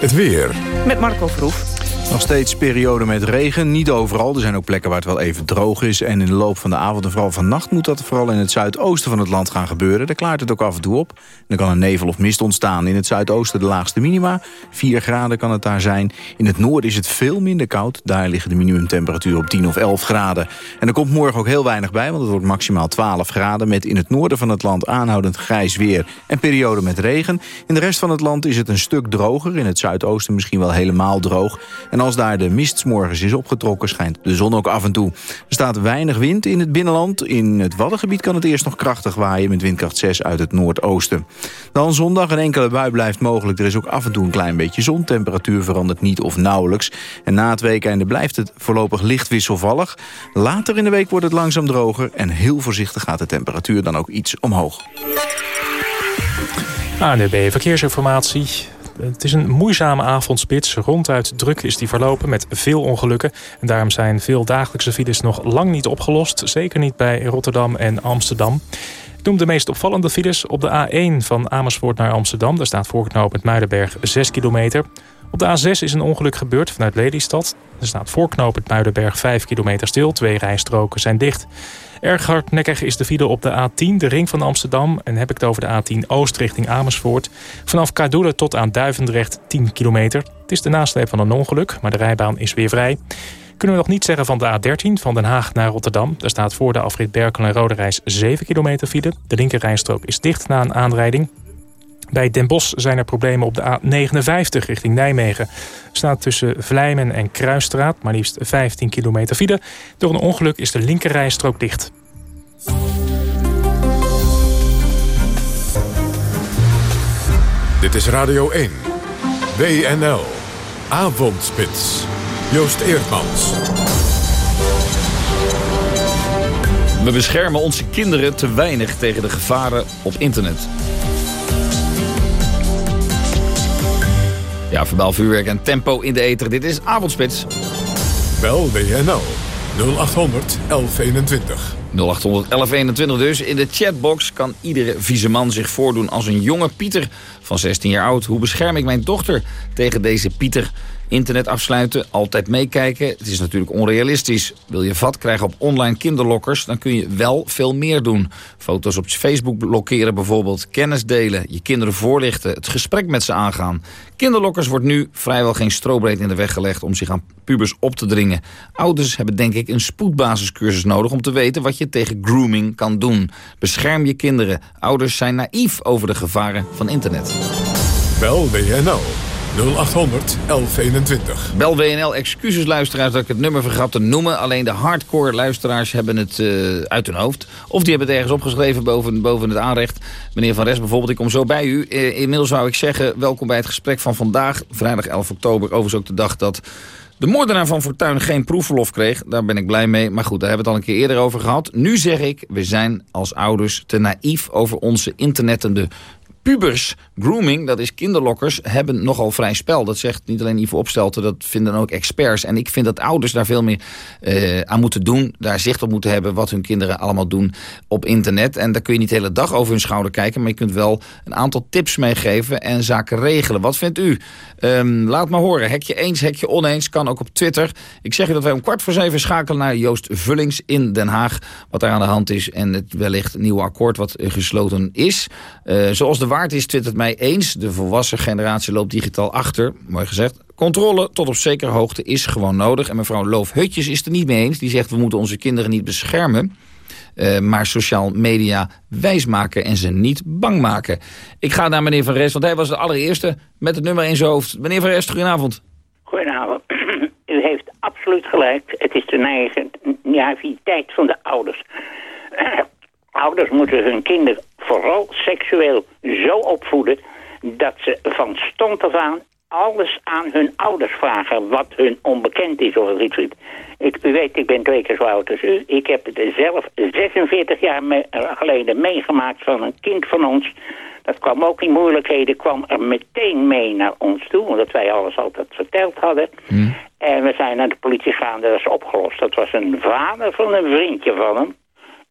Het weer. Met Marco Vroef. Nog steeds periode met regen, niet overal. Er zijn ook plekken waar het wel even droog is. En in de loop van de avond en vooral vannacht moet dat vooral in het zuidoosten van het land gaan gebeuren. Daar klaart het ook af en toe op. Dan kan een nevel of mist ontstaan. In het zuidoosten de laagste minima. 4 graden kan het daar zijn. In het noorden is het veel minder koud. Daar liggen de minimumtemperatuur op 10 of 11 graden. En er komt morgen ook heel weinig bij, want het wordt maximaal 12 graden. Met in het noorden van het land aanhoudend grijs weer en periode met regen. In de rest van het land is het een stuk droger. In het zuidoosten misschien wel helemaal droog. En als daar de mist morgens is opgetrokken, schijnt de zon ook af en toe. Er staat weinig wind in het binnenland. In het Waddengebied kan het eerst nog krachtig waaien met windkracht 6 uit het noordoosten. Dan zondag een enkele bui blijft mogelijk. Er is ook af en toe een klein beetje zon. Temperatuur verandert niet of nauwelijks. En na het weekende blijft het voorlopig licht wisselvallig. Later in de week wordt het langzaam droger. En heel voorzichtig gaat de temperatuur dan ook iets omhoog. ANUB Verkeersinformatie. Het is een moeizame avondspits. Ronduit druk is die verlopen met veel ongelukken. En daarom zijn veel dagelijkse files nog lang niet opgelost. Zeker niet bij Rotterdam en Amsterdam. Ik noem de meest opvallende files op de A1 van Amersfoort naar Amsterdam. Daar staat voorknopend Muidenberg 6 kilometer. Op de A6 is een ongeluk gebeurd vanuit Lelystad. Er staat voorknopend Muidenberg 5 kilometer stil. Twee rijstroken zijn dicht. Erg hardnekkig is de file op de A10, de ring van Amsterdam. En heb ik het over de A10 Oost richting Amersfoort. Vanaf Kadoelen tot aan Duivendrecht 10 kilometer. Het is de nasleep van een ongeluk, maar de rijbaan is weer vrij. Kunnen we nog niet zeggen van de A13 van Den Haag naar Rotterdam. Daar staat voor de afrit Berkel en Rode Reis 7 kilometer file. De linkerrijstrook is dicht na een aanrijding. Bij Den Bosch zijn er problemen op de A59 richting Nijmegen. Er staat tussen Vlijmen en Kruisstraat maar liefst 15 kilometer file. Door een ongeluk is de linkerrijstrook dicht. Dit is Radio 1. WNL. Avondspits. Joost Eerdmans. We beschermen onze kinderen te weinig tegen de gevaren op internet. Ja, verbaal vuurwerk en tempo in de ether. Dit is Avondspits. Bel WNL 0800 1121. 0800 1121 dus. In de chatbox kan iedere vieze man zich voordoen als een jonge Pieter van 16 jaar oud. Hoe bescherm ik mijn dochter tegen deze Pieter? Internet afsluiten, altijd meekijken. Het is natuurlijk onrealistisch. Wil je vat krijgen op online kinderlokkers... dan kun je wel veel meer doen. Foto's op Facebook blokkeren bijvoorbeeld. Kennis delen, je kinderen voorlichten. Het gesprek met ze aangaan. Kinderlokkers wordt nu vrijwel geen strobreed in de weg gelegd... om zich aan pubers op te dringen. Ouders hebben denk ik een spoedbasiscursus nodig... om te weten wat je tegen grooming kan doen. Bescherm je kinderen. Ouders zijn naïef over de gevaren van internet. Bel WNL 0800 1121. Bel WNL, excuses luisteraars dat ik het nummer vergat te noemen. Alleen de hardcore luisteraars hebben het uh, uit hun hoofd. Of die hebben het ergens opgeschreven boven, boven het aanrecht. Meneer Van Rest bijvoorbeeld, ik kom zo bij u. Uh, inmiddels zou ik zeggen, welkom bij het gesprek van vandaag. Vrijdag 11 oktober, overigens ook de dag dat... De moordenaar van Fortuin geen proefverlof kreeg. Daar ben ik blij mee. Maar goed, daar hebben we het al een keer eerder over gehad. Nu zeg ik, we zijn als ouders te naïef over onze internettende pubers, grooming, dat is kinderlokkers, hebben nogal vrij spel. Dat zegt niet alleen Ivo Opstelten, dat vinden ook experts. En ik vind dat ouders daar veel meer uh, aan moeten doen. Daar zicht op moeten hebben wat hun kinderen allemaal doen op internet. En daar kun je niet de hele dag over hun schouder kijken. Maar je kunt wel een aantal tips meegeven en zaken regelen. Wat vindt u? Um, laat maar horen. Hek je eens, hek je oneens. Kan ook op Twitter. Ik zeg u dat wij om kwart voor zeven schakelen naar Joost Vullings in Den Haag. Wat daar aan de hand is. En het wellicht nieuwe akkoord wat gesloten is. Uh, zoals de waard is twittert mij eens. De volwassen generatie loopt digitaal achter. Mooi gezegd. Controle tot op zekere hoogte is gewoon nodig. En mevrouw Loof Hutjes is het er niet mee eens. Die zegt we moeten onze kinderen niet beschermen. Uh, maar sociaal media wijsmaken en ze niet bang maken. Ik ga naar meneer Van Rest, want hij was de allereerste met het nummer in zijn hoofd. Meneer Van Rest, goedenavond. Goedenavond. U heeft absoluut gelijk. Het is de naïviteit van de ouders. Ouders moeten hun kinderen vooral seksueel zo opvoeden... dat ze van stond af aan alles aan hun ouders vragen wat hun onbekend is of iets. Ik, u weet, ik ben twee keer zo oud als u. Ik heb het zelf 46 jaar me, geleden meegemaakt van een kind van ons. Dat kwam ook in moeilijkheden, kwam er meteen mee naar ons toe, omdat wij alles altijd verteld hadden. Hmm. En we zijn naar de politie gegaan, dat is opgelost. Dat was een vader van een vriendje van hem.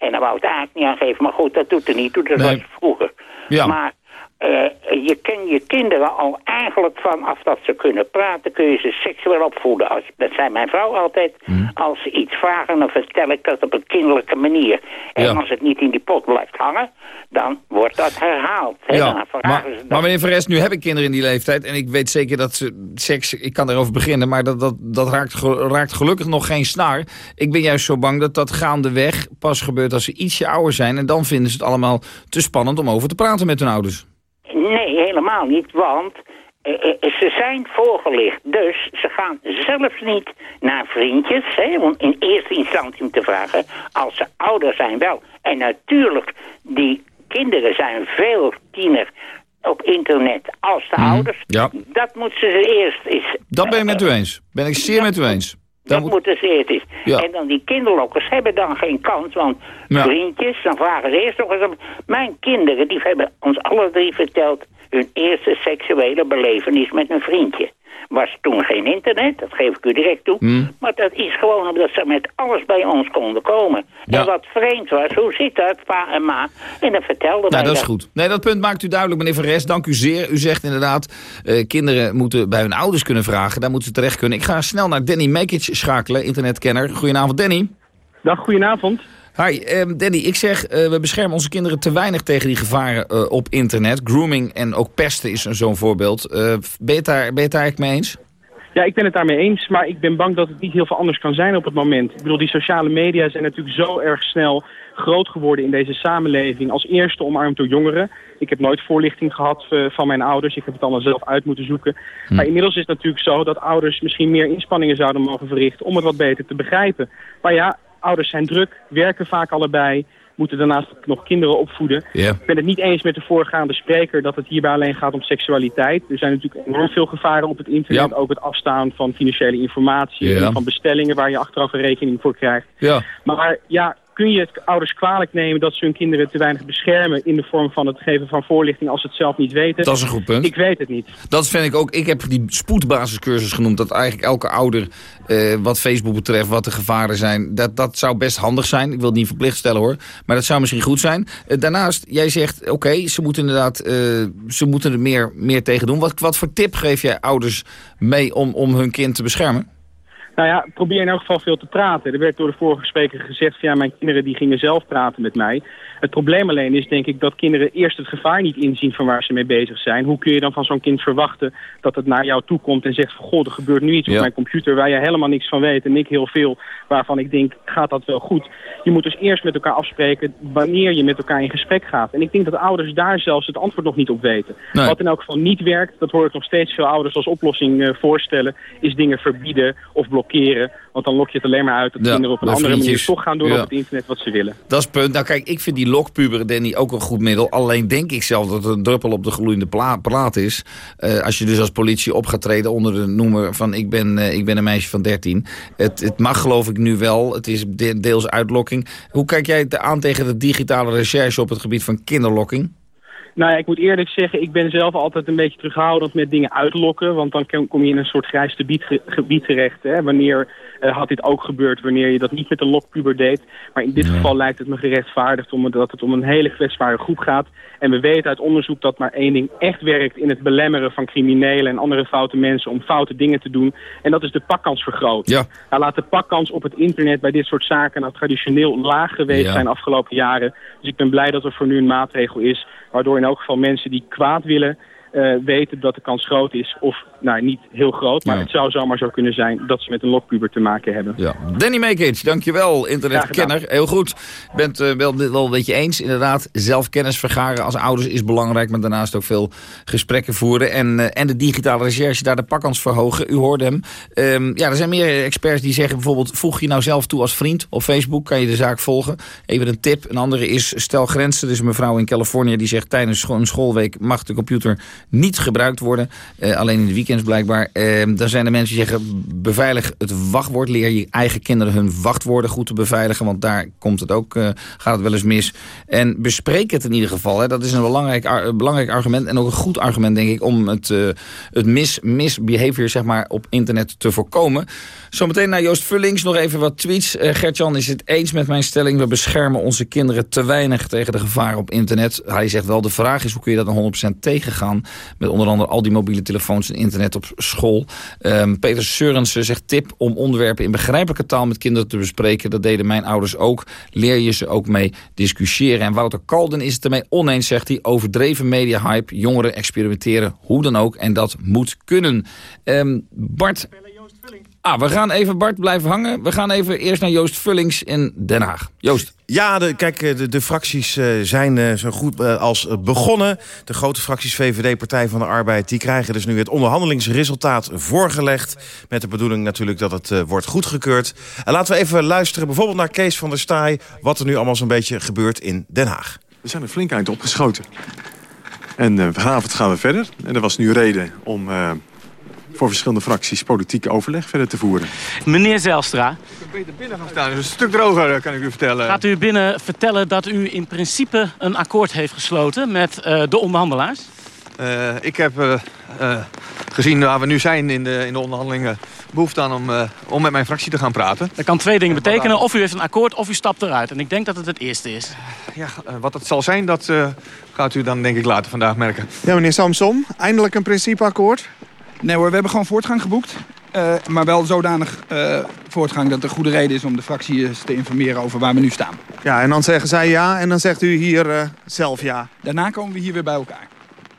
En dan wou het eigenlijk niet aangeven, maar goed, dat doet er niet toe, dat Nee. was vroeger. Ja. Maar eh, je ken je kinderen al eigenlijk vanaf dat ze kunnen praten, kun je ze seksueel opvoeden. Als, dat zei mijn vrouw altijd. Hmm. Als ze iets vragen, dan vertel ik dat op een kinderlijke manier. En Ja. als het niet in die pot blijft hangen, dan wordt dat herhaald. Ja, maar, ze dat. maar meneer Verrest, nu heb ik kinderen in die leeftijd... en ik weet zeker dat ze seks... Ik kan erover beginnen, maar dat, dat, dat raakt, raakt gelukkig nog geen snaar. Ik ben juist zo bang dat dat gaandeweg pas gebeurt als ze ietsje ouder zijn... en dan vinden ze het allemaal te spannend om over te praten met hun ouders. Nee, helemaal niet, want eh, eh, ze zijn voorgelicht. Dus ze gaan zelfs niet naar vriendjes, hè, om in eerste instantie te vragen, als ze ouder zijn wel. En natuurlijk, die kinderen zijn veel tiener op internet als de ouders. Ja, Dat moeten ze eerst eens... dat ben ik met u eens. Ben ik zeer met u eens. Dat moeten ze eerst. Ja. En dan die kinderlokkers hebben dan geen kans, want Ja. vriendjes, dan vragen ze eerst nog eens om... Mijn kinderen, die hebben ons alle drie verteld hun eerste seksuele belevenis met een vriendje. Was toen geen internet, dat geef ik u direct toe. Hmm. Maar dat is gewoon omdat ze met alles bij ons konden komen. Ja. En wat vreemd was, hoe zit dat, pa en ma? En dan vertelden wij Nou, dat is goed. Nee, dat punt maakt u duidelijk, meneer Verrest. Dank u zeer. U zegt inderdaad, eh, kinderen moeten bij hun ouders kunnen vragen. Daar moeten ze terecht kunnen. Ik ga snel naar Danny Mekic schakelen, internetkenner. Goedenavond, Danny. Dag, goedenavond. Hi, ehm, Danny. Ik zeg, eh, we beschermen onze kinderen te weinig tegen die gevaren eh, op internet. Grooming en ook pesten is zo'n voorbeeld. Eh, ben, je het daar, ben je het daar eigenlijk mee eens? Ja, ik ben het daarmee eens, maar ik ben bang dat het niet heel veel anders kan zijn op het moment. Ik bedoel, die sociale media zijn natuurlijk zo erg snel groot geworden in deze samenleving. Als eerste omarmd door jongeren. Ik heb nooit voorlichting gehad eh, van mijn ouders. Ik heb het allemaal zelf uit moeten zoeken. Maar inmiddels is het natuurlijk zo dat ouders misschien meer inspanningen zouden mogen verrichten om het wat beter te begrijpen. Maar ja, ouders zijn druk, werken vaak allebei. moeten daarnaast nog kinderen opvoeden. Ik ben het niet eens met de voorgaande spreker dat het hierbij alleen gaat om seksualiteit. Er zijn natuurlijk enorm veel gevaren op het internet. Ja. Ook het afstaan van financiële informatie en van bestellingen waar je achteraf een rekening voor krijgt. Ja. Maar ja, kun je het ouders kwalijk nemen dat ze hun kinderen te weinig beschermen in de vorm van het geven van voorlichting als ze het zelf niet weten? Dat is een goed punt. Ik weet het niet. Dat vind ik ook. Ik heb die spoedbasiscursus genoemd. Dat eigenlijk elke ouder, eh, wat Facebook betreft, wat de gevaren zijn. Dat, dat zou best handig zijn. Ik wil het niet verplicht stellen hoor. Maar dat zou misschien goed zijn. Eh, daarnaast, jij zegt, oké, ze moeten inderdaad eh, ze moeten er meer, meer tegen doen. Wat, wat voor tip geef jij ouders mee om, om hun kind te beschermen? Nou ja, probeer in elk geval veel te praten. Er werd door de vorige spreker gezegd, van, ja, mijn kinderen die gingen zelf praten met mij. Het probleem alleen is denk ik dat kinderen eerst het gevaar niet inzien van waar ze mee bezig zijn. Hoe kun je dan van zo'n kind verwachten dat het naar jou toe komt en zegt van goh, er gebeurt nu iets op mijn computer waar jij helemaal niks van weet en ik heel veel waarvan ik denk, gaat dat wel goed? Je moet dus eerst met elkaar afspreken wanneer je met elkaar in gesprek gaat. En ik denk dat ouders daar zelfs het antwoord nog niet op weten. Nee. Wat in elk geval niet werkt, dat hoor ik nog steeds veel ouders als oplossing eh, voorstellen, is dingen verbieden of blokkeren. Want dan lok je het alleen maar uit dat Ja, kinderen op een andere manier toch gaan doen Ja. op het internet wat ze willen. Dat is het punt. Nou kijk, ik vind die lokpuberen, Danny, ook een goed middel. Alleen denk ik zelf dat het een druppel op de gloeiende pla plaat is. Eh, als je dus als politie op gaat treden onder de noemer van ik ben, eh, ik ben een meisje van 13. Het, het mag geloof ik nu wel. Het is de- deels uitlokking. Hoe kijk jij aan tegen de digitale recherche op het gebied van kinderlokking? Nou ja, ik moet eerlijk zeggen, ik ben zelf altijd een beetje terughoudend met dingen uitlokken. Want dan kom- je in een soort grijs gebied, ge- gebied terecht. Hè? Wanneer eh, had dit ook gebeurd, wanneer je dat niet met een lokpuber deed. Maar in dit geval lijkt het me gerechtvaardigd omdat het om een hele kwetsbare groep gaat. En we weten uit onderzoek dat maar één ding echt werkt in het belemmeren van criminelen en andere foute mensen om foute dingen te doen. En dat is de pakkans vergroten. Ja. Nou, laat de pakkans op het internet bij dit soort zaken nou traditioneel laag geweest Ja. zijn de afgelopen jaren. Dus ik ben blij dat er voor nu een maatregel is, waardoor in elk geval mensen die kwaad willen, eh, weten dat de kans groot is. Of, nou, niet heel groot, maar Ja. het zou zomaar zo kunnen zijn dat ze met een lokpuber te maken hebben. Ja. Danny Mekic, dankjewel, internetkenner. Heel goed. Ik ben het eh, wel, wel een beetje eens. Inderdaad, zelfkennis vergaren als ouders is belangrijk... maar daarnaast ook veel gesprekken voeren. En, eh, en de digitale recherche, daar de pakkans verhogen. U hoorde hem. Ehm, ja, er zijn meer experts die zeggen bijvoorbeeld... voeg je nou zelf toe als vriend op Facebook, kan je de zaak volgen. Even een tip. Een andere is stel grenzen. Dus een mevrouw in Californië die zegt... tijdens een schoolweek mag de computer niet gebruikt worden. Eh, alleen in de weekends blijkbaar. Ehm, dan zijn er mensen die zeggen... beveilig het wachtwoord. Leer je eigen kinderen hun wachtwoorden goed te beveiligen. Want daar komt het ook, eh, gaat het wel eens mis. En bespreek het in ieder geval. Hè. Dat is een belangrijk, belangrijk argument. En ook een goed argument, denk ik, om het, eh, het mis, zeg maar, op internet te voorkomen. Zometeen naar Joost Vullings. Nog even wat tweets. Eh, Gertjan is het eens met mijn stelling. We beschermen onze kinderen te weinig tegen de gevaren op internet. Hij zegt wel, de vraag is hoe kun je dat dan 100% tegengaan. Met onder andere al die mobiele telefoons en internet op school. Ehm, Peter Seurensen zegt tip om onderwerpen in begrijpelijke taal met kinderen te bespreken. Dat deden mijn ouders ook. Leer je ze ook mee discussiëren. En Wouter Kalden is het ermee oneens, zegt hij. Overdreven media-hype. Jongeren experimenteren, hoe dan ook. En dat moet kunnen. Ehm, Bart... Ah, we gaan even, Bart, blijven hangen. We gaan even eerst naar Joost Vullings in Den Haag. Joost. Ja, de, kijk, eh, de, de fracties eh, zijn eh, zo goed als begonnen. De grote fracties VVD, Partij van de Arbeid... die krijgen dus nu het onderhandelingsresultaat voorgelegd. Met de bedoeling natuurlijk dat het eh, wordt goedgekeurd. En laten we even luisteren bijvoorbeeld naar Kees van der Staaij... wat er nu allemaal zo'n beetje gebeurt in Den Haag. We zijn er flink eind opgeschoten. En eh, vanavond gaan we verder. En er was nu reden om eh, voor verschillende fracties politiek overleg verder te voeren. Meneer Zelstra, Ik kan beter binnen gaan staan. Het is een stuk droger, kan ik u vertellen. gaat u binnen vertellen dat u in principe een akkoord heeft gesloten met eh, de onderhandelaars? Eh, ik heb eh, eh, gezien waar we nu zijn in de, in de onderhandelingen... behoefte aan om, eh, om met mijn fractie te gaan praten. Dat kan twee dingen betekenen. Of u heeft een akkoord of u stapt eruit. En ik denk dat het het eerste is. Ja, eh, wat het zal zijn, dat eh, gaat u dan denk ik later vandaag merken. Ja, meneer Samson, eindelijk een principeakkoord. Nee hoor, we hebben gewoon voortgang geboekt. Eh, maar wel zodanig eh, voortgang dat er goede reden is om de fracties te informeren over waar we nu staan. Ja, en dan zeggen zij ja en dan zegt u hier eh, zelf ja. Daarna komen we hier weer bij elkaar.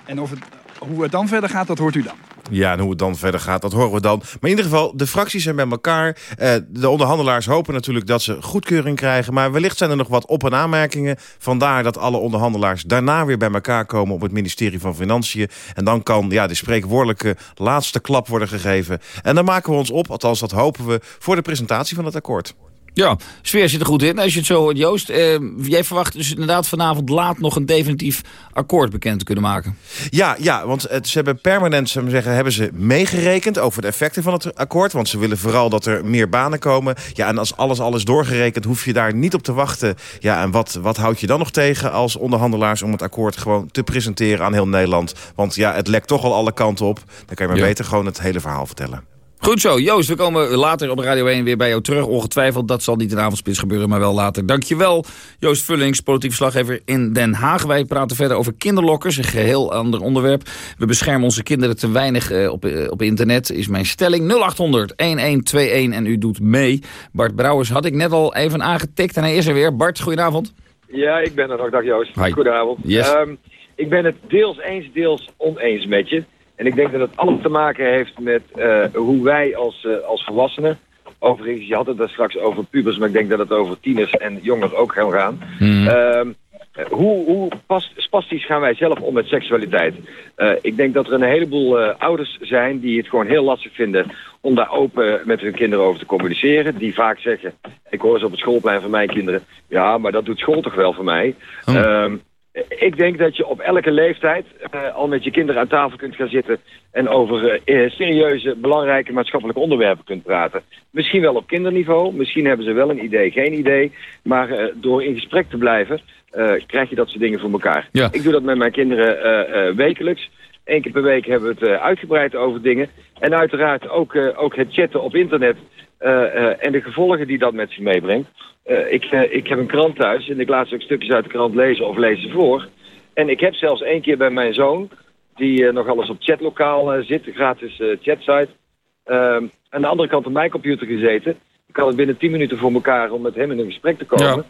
En of het, hoe het dan verder gaat, dat hoort u dan. Ja, en hoe het dan verder gaat, dat horen we dan. Maar in ieder geval, de fracties zijn bij elkaar. Eh, de onderhandelaars hopen natuurlijk dat ze goedkeuring krijgen. Maar wellicht zijn er nog wat op- en aanmerkingen. Vandaar dat alle onderhandelaars daarna weer bij elkaar komen... op het ministerie van Financiën. En dan kan ja, de spreekwoordelijke laatste klap worden gegeven. En dan maken we ons op, althans dat hopen we... voor de presentatie van het akkoord. Ja, sfeer zit er goed in als je het zo hoort, Joost. Eh, jij verwacht dus inderdaad vanavond laat nog een definitief akkoord bekend te kunnen maken. Ja, ja want het, ze hebben permanent ze zeggen, hebben ze meegerekend over de effecten van het akkoord. Want ze willen vooral dat er meer banen komen. Ja, en als alles al is doorgerekend, hoef je daar niet op te wachten. Ja, en wat, wat houd je dan nog tegen als onderhandelaars om het akkoord gewoon te presenteren aan heel Nederland? Want ja, het lekt toch al alle kanten op. Dan kan je maar Ja. beter gewoon het hele verhaal vertellen. Goed zo, Joost, we komen later op Radio 1 weer bij jou terug. Ongetwijfeld, dat zal niet in de avondspits gebeuren, maar wel later. Dankjewel, Joost Vullings, politiek verslaggever in Den Haag. Wij praten verder over kinderlokkers, een geheel ander onderwerp. We beschermen onze kinderen te weinig eh, op, eh, op internet, is mijn stelling. 0800 1121 en u doet mee. Bart Brouwers had ik net al even aangetikt en hij is er weer. Bart, goedenavond. Ja, ik ben er nog. Dag Joost. Hi. Goedenavond. Yes. Ehm, ik ben het deels eens, deels oneens met je. En ik denk dat het alles te maken heeft met eh, hoe wij als, eh, als volwassenen... Overigens, je had het daar straks over pubers, maar ik denk dat het over tieners en jongeren ook gaan gaan. Ehm, eh, hoe hoe pas, spastisch gaan wij zelf om met seksualiteit? Eh, ik denk dat er een heleboel ouders zijn die het gewoon heel lastig vinden om daar open met hun kinderen over te communiceren. Die vaak zeggen, ik hoor ze op het schoolplein van mijn kinderen, ja, maar dat doet school toch wel voor mij. Ehm, ik denk dat je op elke leeftijd eh, al met je kinderen aan tafel kunt gaan zitten en over eh, serieuze, belangrijke maatschappelijke onderwerpen kunt praten. Misschien wel op kinderniveau, misschien hebben ze wel een idee, geen idee. Maar eh, door in gesprek te blijven, eh, krijg je dat soort dingen voor elkaar. Ja. Ik doe dat met mijn kinderen eh, eh, wekelijks. Eén keer per week hebben we het eh, uitgebreid over dingen. En uiteraard ook, eh, ook het chatten op internet eh, en de gevolgen die dat met zich meebrengt. Ik, ik heb een krant thuis en ik laat ze ook stukjes uit de krant lezen of lezen voor. En ik heb zelfs één keer bij mijn zoon, die nog alles op chatlokaal zit, een gratis chatsite, ehm, aan de andere kant op mijn computer gezeten. Ik had het binnen 10 minuten voor elkaar om met hem in een gesprek te komen.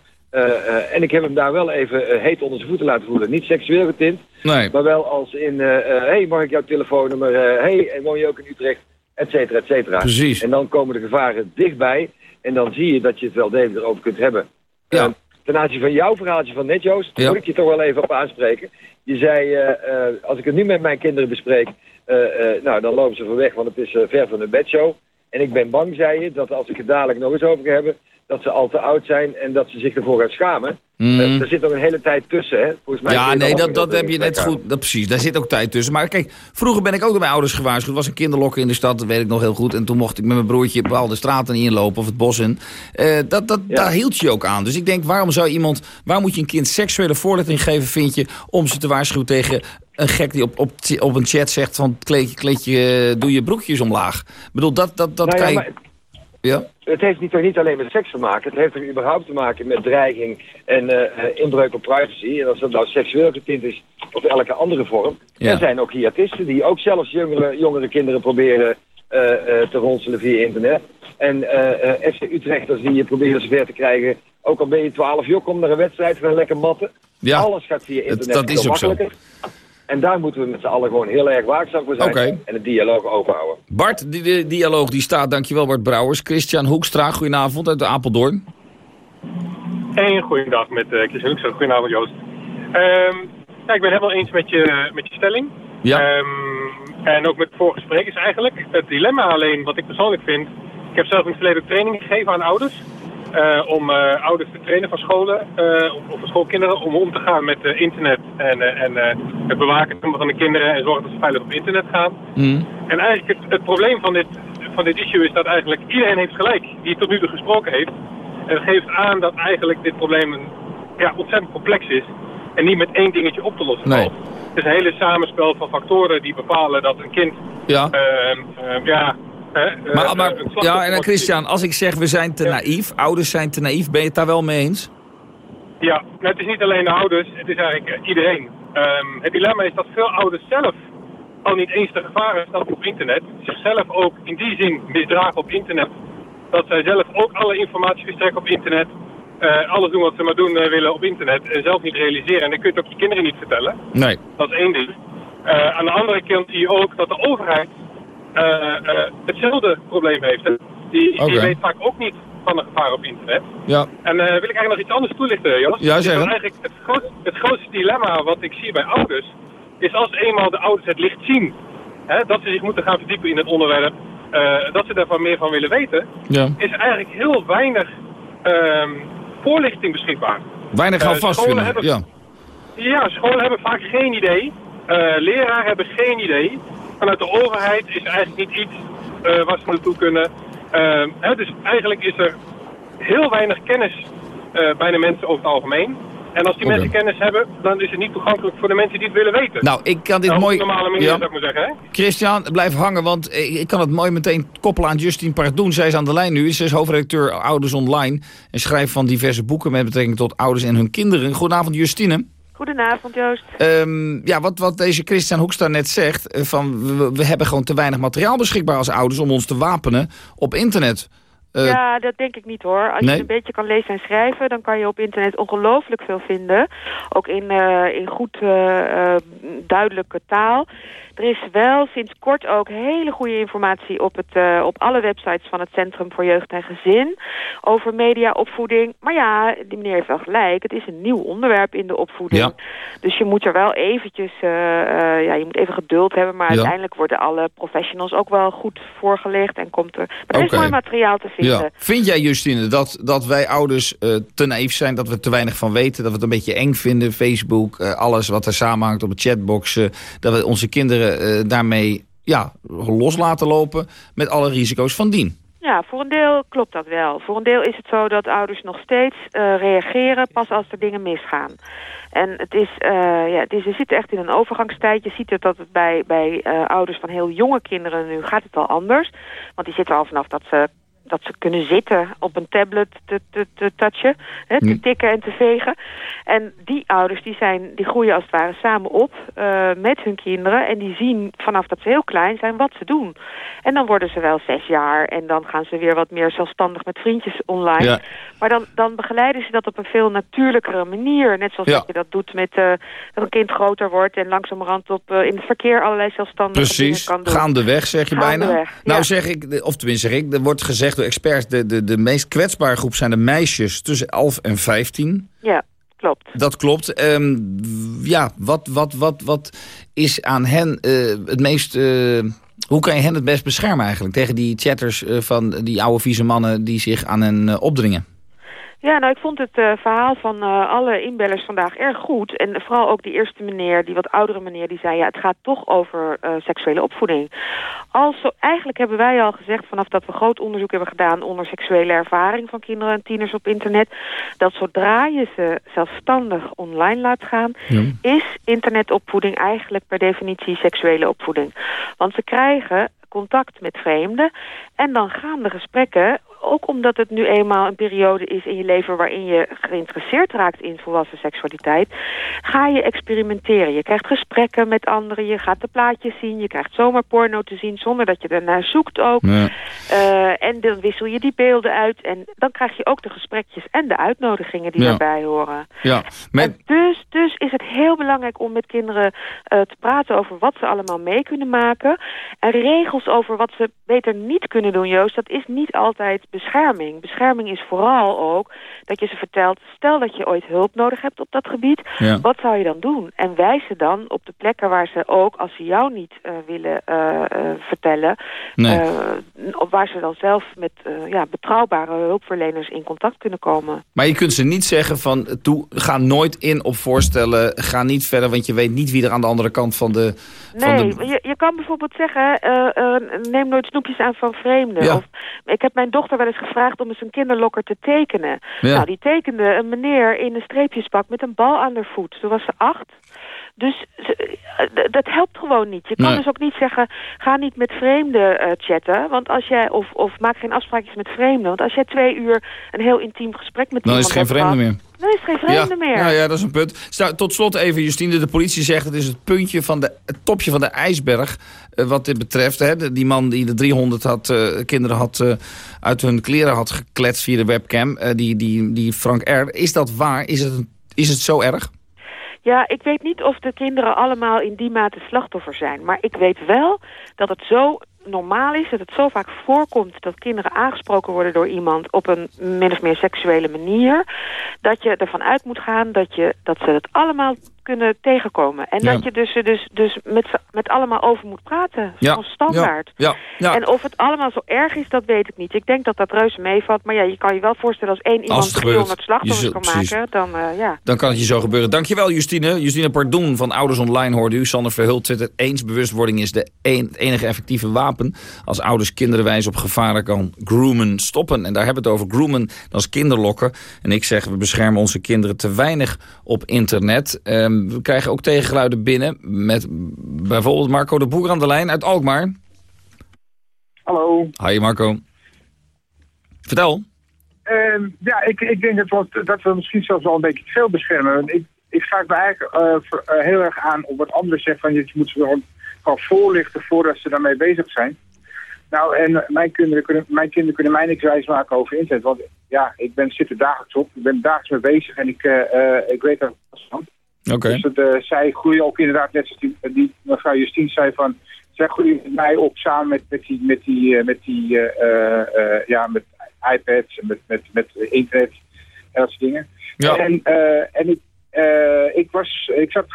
En ik heb hem daar wel even eh, heet onder zijn voeten laten voelen. Niet seksueel getint, Nee. maar wel als in... eh eh, hey, mag ik jouw telefoonnummer? Eh hey, en woon je ook in Utrecht? Et cetera, et cetera. Precies. En dan komen de gevaren dichtbij. En dan zie je dat je het wel degelijk erover kunt hebben. Ja. Eh, ten aanzien van jouw verhaaltje van net, Joost, Ja. moet ik je toch wel even op aanspreken. Je zei, eh, eh, als ik het nu met mijn kinderen bespreek, eh, eh, nou, dan lopen ze voor weg, want het is eh, ver van de bedshow. En ik ben bang, zei je, dat als ik het dadelijk nog eens over ga hebben, dat ze al te oud zijn en dat ze zich ervoor gaan schamen. Mm. Eh, er zit nog een hele tijd tussen, hè? Volgens mij Ja, je nee, dat, ook dat heb je net goed. Dat, precies, daar zit ook tijd tussen. Maar kijk, vroeger ben ik ook door mijn ouders gewaarschuwd. Er was een kinderlokker in de stad, dat weet ik nog heel goed. En toen mocht ik met mijn broertje bepaalde straten inlopen of het bos in. Eh, dat, dat, Daar hield je je ook aan. Dus ik denk, waarom zou iemand, waar moet je een kind seksuele voorlichting geven, vind je, om ze te waarschuwen tegen een gek die op, op, op een chat zegt van kleedje, kleedje, eh, doe je broekjes omlaag. Ik bedoel, dat, dat, dat Nou ja, kan je... maar- Ja? Het heeft niet, toch niet alleen met seks te maken. Het heeft er überhaupt te maken met dreiging en eh, inbreuk op privacy. En als dat nou seksueel getint is of elke andere vorm. Ja. Er zijn ook hiatisten die ook zelfs jongere, jongere kinderen proberen eh, te ronselen via internet. En FC Utrechters die je proberen zover te krijgen. Ook al ben je 12 joh, kom naar een wedstrijd, gaan lekker matten. Ja. Alles gaat via internet dat is veel ook zo. En daar moeten we met z'n allen gewoon heel erg waakzaam voor zijn. En het dialoog openhouden. Bart, die, die dialoog die staat, dankjewel Bart Brouwers. Christian Hoekstra, goedenavond uit Apeldoorn. Een goeiedag met uh, Chris Hoekstra. Goedenavond Joost. Ehm, ja, ik ben het helemaal eens met je, met je stelling. Ja. Ehm, en ook met de vorige sprekers eigenlijk. Het dilemma alleen, wat ik persoonlijk vind... Ik heb zelf in het verleden training gegeven aan ouders. Eh, om eh, ouders te trainen van scholen, eh, of, of schoolkinderen, om om te gaan met internet en, en het bewaken van de kinderen en zorgen dat ze veilig op internet gaan. En eigenlijk het, het probleem van dit, van dit issue is dat eigenlijk iedereen heeft gelijk die tot nu toe gesproken heeft. En het geeft aan dat eigenlijk dit probleem een, ja, ontzettend complex is en niet met één dingetje op te lossen Nee. valt. Het is een hele samenspel van factoren die bepalen dat een kind Ja. ehm, ehm, ja, hè, eh, Maar, maar een slachtoffer ja, en dan Christian, als ik zeg we zijn te naïef, ouders zijn te naïef, ben je het daar wel mee eens? Ja, nou, het is niet alleen de ouders, het is eigenlijk eh, iedereen. Ehm, het dilemma is dat veel ouders zelf al niet eens te gevaren stappen op internet. Zichzelf ook in die zin misdragen op internet. Dat zij zelf ook alle informatie verstrekken op internet. eh, alles doen wat ze maar doen eh, willen op internet. En zelf niet realiseren. En dan kun je het ook je kinderen niet vertellen. Nee. Dat is één ding. Eh, aan de andere kant zie je ook dat de overheid eh, eh, hetzelfde probleem heeft. Die, weet vaak ook niet van de gevaar op internet. Ja. En eh, wil ik eigenlijk nog iets anders toelichten, Joost? Ja, zeg eigenlijk het, groot, het grootste dilemma wat ik zie bij ouders... is als eenmaal de ouders het licht zien... Hè, dat ze zich moeten gaan verdiepen in het onderwerp... eh, dat ze daarvan meer van willen weten... Ja. is eigenlijk heel weinig ehm, voorlichting beschikbaar. Weinig Eh, houvast scholen vinden, hebben- ja. Ja, scholen hebben vaak geen idee. Uh, leraren hebben geen idee. Vanuit de overheid is eigenlijk niet iets uh, waar ze naartoe kunnen. Uh, hè, dus eigenlijk is er heel weinig kennis uh, bij de mensen over het algemeen. En als die mensen kennis hebben, dan is het niet toegankelijk voor de mensen die het willen weten. Nou, ik kan dit Nou, mooi... normale manier, Ja. zou ik maar zeggen. Hè? Christian, blijf hangen, want eh, ik kan het mooi meteen koppelen aan Justine Pardoen. Zij is aan de lijn nu. Ze is hoofdredacteur Ouders Online en schrijft van diverse boeken met betrekking tot ouders en hun kinderen. Goedenavond, Justine. Goedenavond, Joost. Ehm, ja, wat, wat deze Christian Hoekstra net zegt, eh, van we, we hebben gewoon te weinig materiaal beschikbaar als ouders om ons te wapenen op internet. Eh, ja, dat denk ik niet hoor. Als nee? je een beetje kan lezen en schrijven, dan kan je op internet ongelooflijk veel vinden. Ook in, eh, in goed duidelijke taal. Er is wel sinds kort ook hele goede informatie op, het, eh, op alle websites van het Centrum voor Jeugd en Gezin over mediaopvoeding. Maar ja, die meneer heeft wel gelijk. Het is een nieuw onderwerp in de opvoeding. Ja. Dus je moet er wel eventjes, eh, eh, ja, je moet even geduld hebben. Maar Ja. uiteindelijk worden alle professionals ook wel goed voorgelegd en komt er. Maar er is mooi materiaal te vinden. Ja. Vind jij, Justine, dat, dat wij ouders te naïef zijn, dat we te weinig van weten, dat we het een beetje eng vinden, Facebook, alles wat er samenhangt op de chatboxen, dat we onze kinderen eh, daarmee ja, los laten lopen met alle risico's van dien? Ja, voor een deel klopt dat wel. Voor een deel is het zo dat ouders nog steeds eh, reageren pas als er dingen misgaan. En het is, eh, ja, het is, zit echt in een overgangstijd. Je ziet het dat het bij, bij ouders van heel jonge kinderen nu gaat het al anders. Want die zitten al vanaf dat ze dat ze kunnen zitten op een tablet te, te, te touchen, hè, te tikken en te vegen. En die ouders die zijn, die groeien als het ware samen op eh, met hun kinderen. En die zien vanaf dat ze heel klein zijn wat ze doen. En dan worden ze wel zes jaar en dan gaan ze weer wat meer zelfstandig met vriendjes online. Ja. Maar dan, dan begeleiden ze dat op een veel natuurlijkere manier. Net zoals Ja. dat je dat doet met eh, dat een kind groter wordt en langzamerhand op, eh, in het verkeer allerlei zelfstandige dingen Precies, kan doen. gaandeweg zeg je bijna. Nou ja. zeg ik, of tenminste zeg ik, er wordt gezegd door experts... de, de, de meest kwetsbare groep zijn de meisjes tussen 11 en 15. Ja, klopt. Dat klopt. Ehm, ja, wat, wat, wat, wat is aan hen eh, het meest... eh, hoe kan je hen het best beschermen eigenlijk? Tegen die chatters eh, van die oude vieze mannen die zich aan hen opdringen. Ja, nou, ik vond het eh, verhaal van eh, alle inbellers vandaag erg goed. En vooral ook die eerste meneer, die wat oudere meneer, die zei... ja, het gaat toch over eh, seksuele opvoeding. Also, eigenlijk hebben wij al gezegd, vanaf dat we groot onderzoek hebben gedaan... onder seksuele ervaring van kinderen en tieners op internet... dat zodra je ze zelfstandig online laat gaan... is internetopvoeding eigenlijk per definitie seksuele opvoeding. Want ze krijgen contact met vreemden en dan gaan de gesprekken ook omdat het nu eenmaal een periode is in je leven waarin je geïnteresseerd raakt in volwassen seksualiteit, ga je experimenteren. Je krijgt gesprekken met anderen, je gaat de plaatjes zien, je krijgt zomaar porno te zien zonder dat je ernaar zoekt ook. Eh, en dan wissel je die beelden uit en dan krijg je ook de gesprekjes en de uitnodigingen die Ja. daarbij horen. Ja, met, Dus, dus is het heel belangrijk om met kinderen eh, te praten over wat ze allemaal mee kunnen maken. En regels over wat ze beter niet kunnen doen, Joost, dat is niet altijd bescherming. Bescherming is vooral ook dat je ze vertelt, stel dat je ooit hulp nodig hebt op dat gebied, Ja. wat zou je dan doen? En wijs ze dan op de plekken waar ze ook, als ze jou niet eh, willen eh, eh, vertellen, Nee. op waar ze dan zelf met ja, betrouwbare hulpverleners in contact kunnen komen. maar je kunt ze niet zeggen van... Toe, ga nooit in op voorstellen, ga niet verder... want je weet niet wie er aan de andere kant van de... van Nee, de je, je kan bijvoorbeeld zeggen, neem nooit snoepjes aan van vreemden. Ja. Of, ik heb mijn dochter wel eens gevraagd om eens een kinderlokker te tekenen. Ja. Nou, die tekende een meneer in een streepjespak met een bal aan haar voet. Toen was ze acht. Dus eh, dat helpt gewoon niet. Je kan Nee. dus ook niet zeggen, ga niet met vreemden eh, chatten. Want als jij, of, of maak geen afspraakjes met vreemden. Want als jij twee uur een heel intiem gesprek met Dan is iemand het geen hebt vreemde gehad, Dan is geen vreemde ja, meer. Ja, ja, dat is een punt. Sta- tot slot even, Justine. De politie zegt het is het puntje van de, het topje van de ijsberg. eh, wat dit betreft. Hè. Die man die de 300 had, eh, kinderen had, eh, uit hun kleren had gekletst via de webcam. die, die, die Frank R. Is dat waar? Is het, is het zo erg? Ja, ik weet niet of de kinderen allemaal in die mate slachtoffer zijn. Maar ik weet wel dat het zo normaal is, dat het zo vaak voorkomt... dat kinderen aangesproken worden door iemand op een min of meer seksuele manier... dat je ervan uit moet gaan dat, je, dat ze het allemaal kunnen tegenkomen. En Ja. dat je dus, dus, dus met, met allemaal over moet praten. Ja. Van standaard. Ja, ja. En of het allemaal zo erg is, dat weet ik niet. Ik denk dat dat reuze meevalt. Maar ja, je kan je wel voorstellen als één iemand het gebeurt, 300 je slachtoffers zult- kan precies. maken, dan eh, ja. Dan kan het je zo gebeuren. Dankjewel Justine. Justine Pardon van Ouders Online hoorde u. Sander Verhult twittert eens bewustwording is de een, het enige effectieve wapen. Als ouders kinderen wijzen op gevaren kan groomen stoppen. En daar hebben we het over groomen, dat is kinderlokken. En ik zeg we beschermen onze kinderen te weinig op internet. Ehm, we krijgen ook tegengeluiden binnen met bijvoorbeeld Marco de Boer aan de lijn uit Alkmaar. Hallo. Hi Marco. Vertel. Ehm, ja, ik, ik denk dat we, dat we misschien zelfs wel een beetje te veel beschermen. Ik, ik sluit me eigenlijk eh, voor- eh, heel erg aan op wat anderen zeggen. Van, je moet ze gewoon, gewoon voorlichten voordat ze daarmee bezig zijn. Nou, en mijn kinderen kunnen, mijn kinderen kunnen mij niks wijs maken over internet. Want ja, ik ben, zit er dagelijks op. Ik ben dagelijks mee bezig en ik, eh, ik weet er wat van. Dus dat, eh, zij groeien ook inderdaad, net zoals die, die mevrouw Justine zei van... Zij groeien met mij op samen met, met die, met die, eh, met die eh, eh, eh, ja, met iPads en met, met, met internet en dat soort dingen. Ja. En, eh, en ik, eh, ik was, ik zat,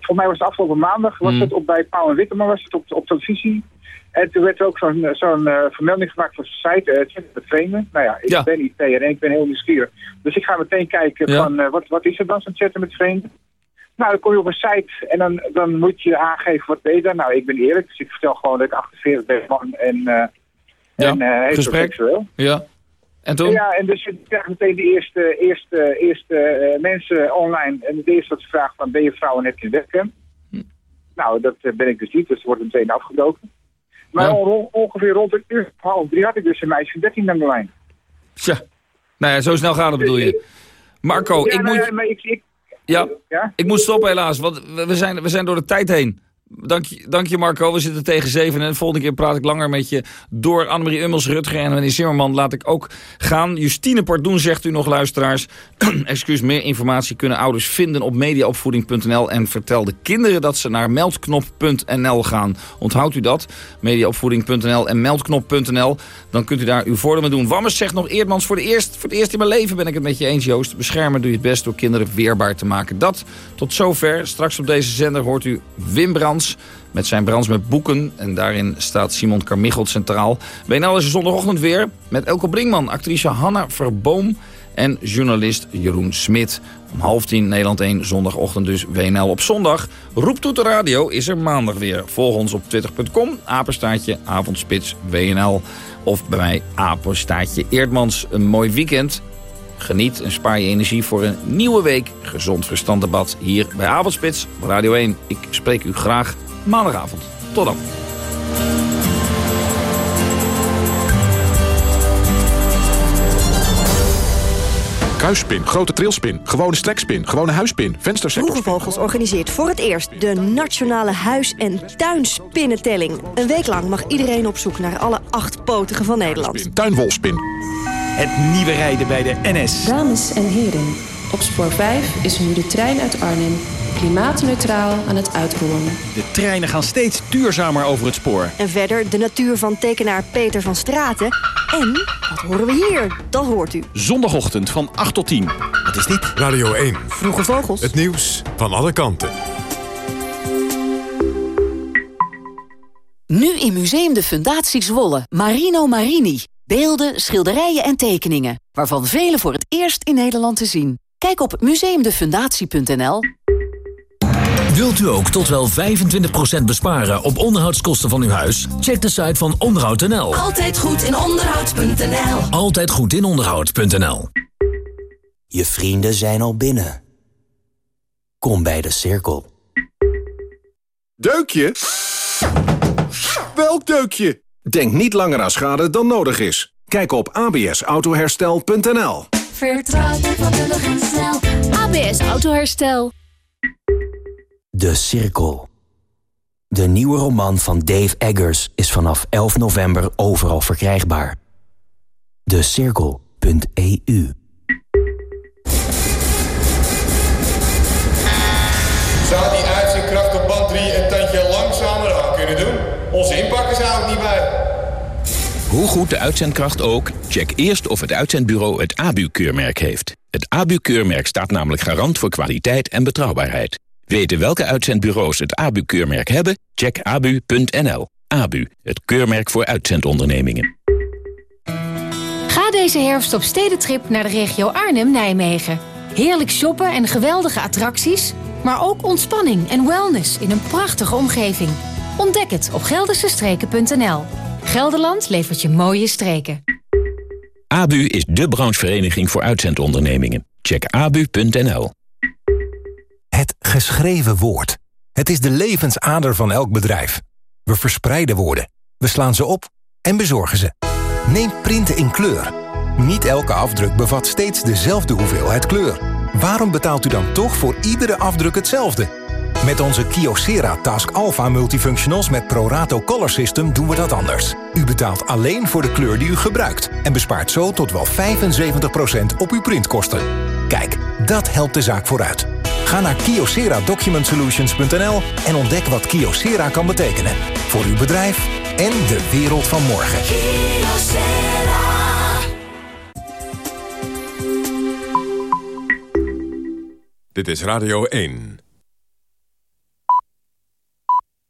voor mij was het afgelopen maandag, was Mm. het op bij Pauw en Witteman, was het op, op televisie. En toen werd er ook zo'n zo'n eh, vermelding gemaakt van site, uh, met vreemden. Nou ja, ik Ja. ben IT en ik ben heel nieuwsgierig. Dus ik ga meteen kijken Ja. van, eh, wat, wat is er dan zo'n chatten met vreemden? Nou, dan kom je op een site en dan, dan moet je aangeven wat ben je dan. Nou, ik ben eerlijk, dus ik vertel gewoon dat ik 48 ben man en, eh Ja, en gesprek. heteroseksueel. Ja. En toen? Ja, en dus je krijgt meteen de eerste, eerste, eerste eh, mensen online. En het eerste wat ze vragen van, ben je vrouw en heb je een webcam? Hm. Nou, dat ben ik dus niet, dus er wordt meteen afgebroken. Maar Ja. on- ongeveer rond een uur, half drie had ik dus een meisje van 13 aan de lijn. Tja. Nou ja, zo snel gaat het bedoel je. Marco, ja, ik nou moet... ja, maar ik, ik, Ja, ja? ik moet stoppen helaas, want we we zijn, we zijn door de tijd heen. Dank je, dank je Marco, we zitten tegen zeven en de volgende keer praat ik langer met je door Annemarie Ummels, Rutger en meneer Zimmerman laat ik ook gaan. Justine Pardoen zegt u nog luisteraars, (clears throat) excuus, meer informatie kunnen ouders vinden op mediaopvoeding.nl en vertel de kinderen dat ze naar meldknop.nl gaan. Onthoudt u dat, mediaopvoeding.nl en meldknop.nl, dan kunt u daar uw voordeel doen. Wammers zegt nog Eerdmans, voor, de eerst, voor het eerst in mijn leven ben ik het met je eens Joost. Beschermen doe je het best door kinderen weerbaar te maken. Dat tot zover. Straks op deze zender hoort u Wim Met zijn Brands met boeken. En daarin staat Simon Carmichelt centraal. WNL is zondagochtend weer met Elke Brinkman, actrice Hanna Verboom en journalist Jeroen Smit. Om half tien Nederland 1, zondagochtend dus WNL op zondag. Roeptoet de radio is er maandag weer. Volg ons op twitter.com, apenstaartje, avondspits, WNL. Of bij mij, apenstaartje Eerdmans. Een mooi weekend. Geniet en spaar je energie voor een nieuwe week. Gezond verstand debat hier bij Avondspits op Radio 1. Ik spreek u graag maandagavond. Tot dan. Kruisspin, grote trilspin, gewone strekspin, gewone huispin. Vroege Vogels organiseert voor het eerst de Nationale Huis- en Tuinspinnentelling. Een week lang mag iedereen op zoek naar alle acht potigen van Nederland. Tuinwolspin. Het nieuwe rijden bij de NS. Dames en heren, op spoor 5 is nu de trein uit Arnhem klimaatneutraal aan het uitrollen. De treinen gaan steeds duurzamer over het spoor. En verder de natuur van tekenaar Peter van Straten. En, wat horen we hier? Dat hoort u. Zondagochtend van 8 tot 10. Wat is dit? Radio 1. Vroege Vogels. Het nieuws van alle kanten. Nu in Museum de Fundatie Zwolle. Marino Marini. Beelden, schilderijen en tekeningen. Waarvan vele voor het eerst in Nederland te zien. Kijk op museumdefundatie.nl. Wilt u ook tot wel 25% besparen op onderhoudskosten van uw huis? Check de site van onderhoud.nl. Altijd goed in onderhoud.nl. Altijd goed in onderhoud.nl. Je vrienden zijn al binnen. Kom bij de cirkel. Deukje? Welk deukje? Denk niet langer aan schade dan nodig is. Kijk op absautoherstel.nl Vertrouw je vakkundig en snel. ABS Autoherstel. De Cirkel. De nieuwe roman van Dave Eggers is vanaf 11 november overal verkrijgbaar. Decirkel.eu Zou die Hoe goed de uitzendkracht ook, check eerst of het uitzendbureau het ABU-keurmerk heeft. Het ABU-keurmerk staat namelijk garant voor kwaliteit en betrouwbaarheid. Weten welke uitzendbureaus het ABU-keurmerk hebben? Check abu.nl. ABU, het keurmerk voor uitzendondernemingen. Ga deze herfst op stedentrip naar de regio Arnhem-Nijmegen. Heerlijk shoppen en geweldige attracties, maar ook ontspanning en wellness in een prachtige omgeving. Ontdek het op geldersestreken.nl. Gelderland levert je mooie streken. ABU is de branchevereniging voor uitzendondernemingen. Check abu.nl. Het geschreven woord. Het is de levensader van elk bedrijf. We verspreiden woorden, we slaan ze op en bezorgen ze. Neem printen in kleur. Niet elke afdruk bevat steeds dezelfde hoeveelheid kleur. Waarom betaalt u dan toch voor iedere afdruk hetzelfde? Met onze Kyocera Task Alpha Multifunctionals met Prorato Color System doen we dat anders. U betaalt alleen voor de kleur die u gebruikt en bespaart zo tot wel 75% op uw printkosten. Kijk, dat helpt de zaak vooruit. Ga naar kyocera-document-solutions.nl en ontdek wat Kyocera kan betekenen. Voor uw bedrijf en de wereld van morgen. Dit is Radio 1.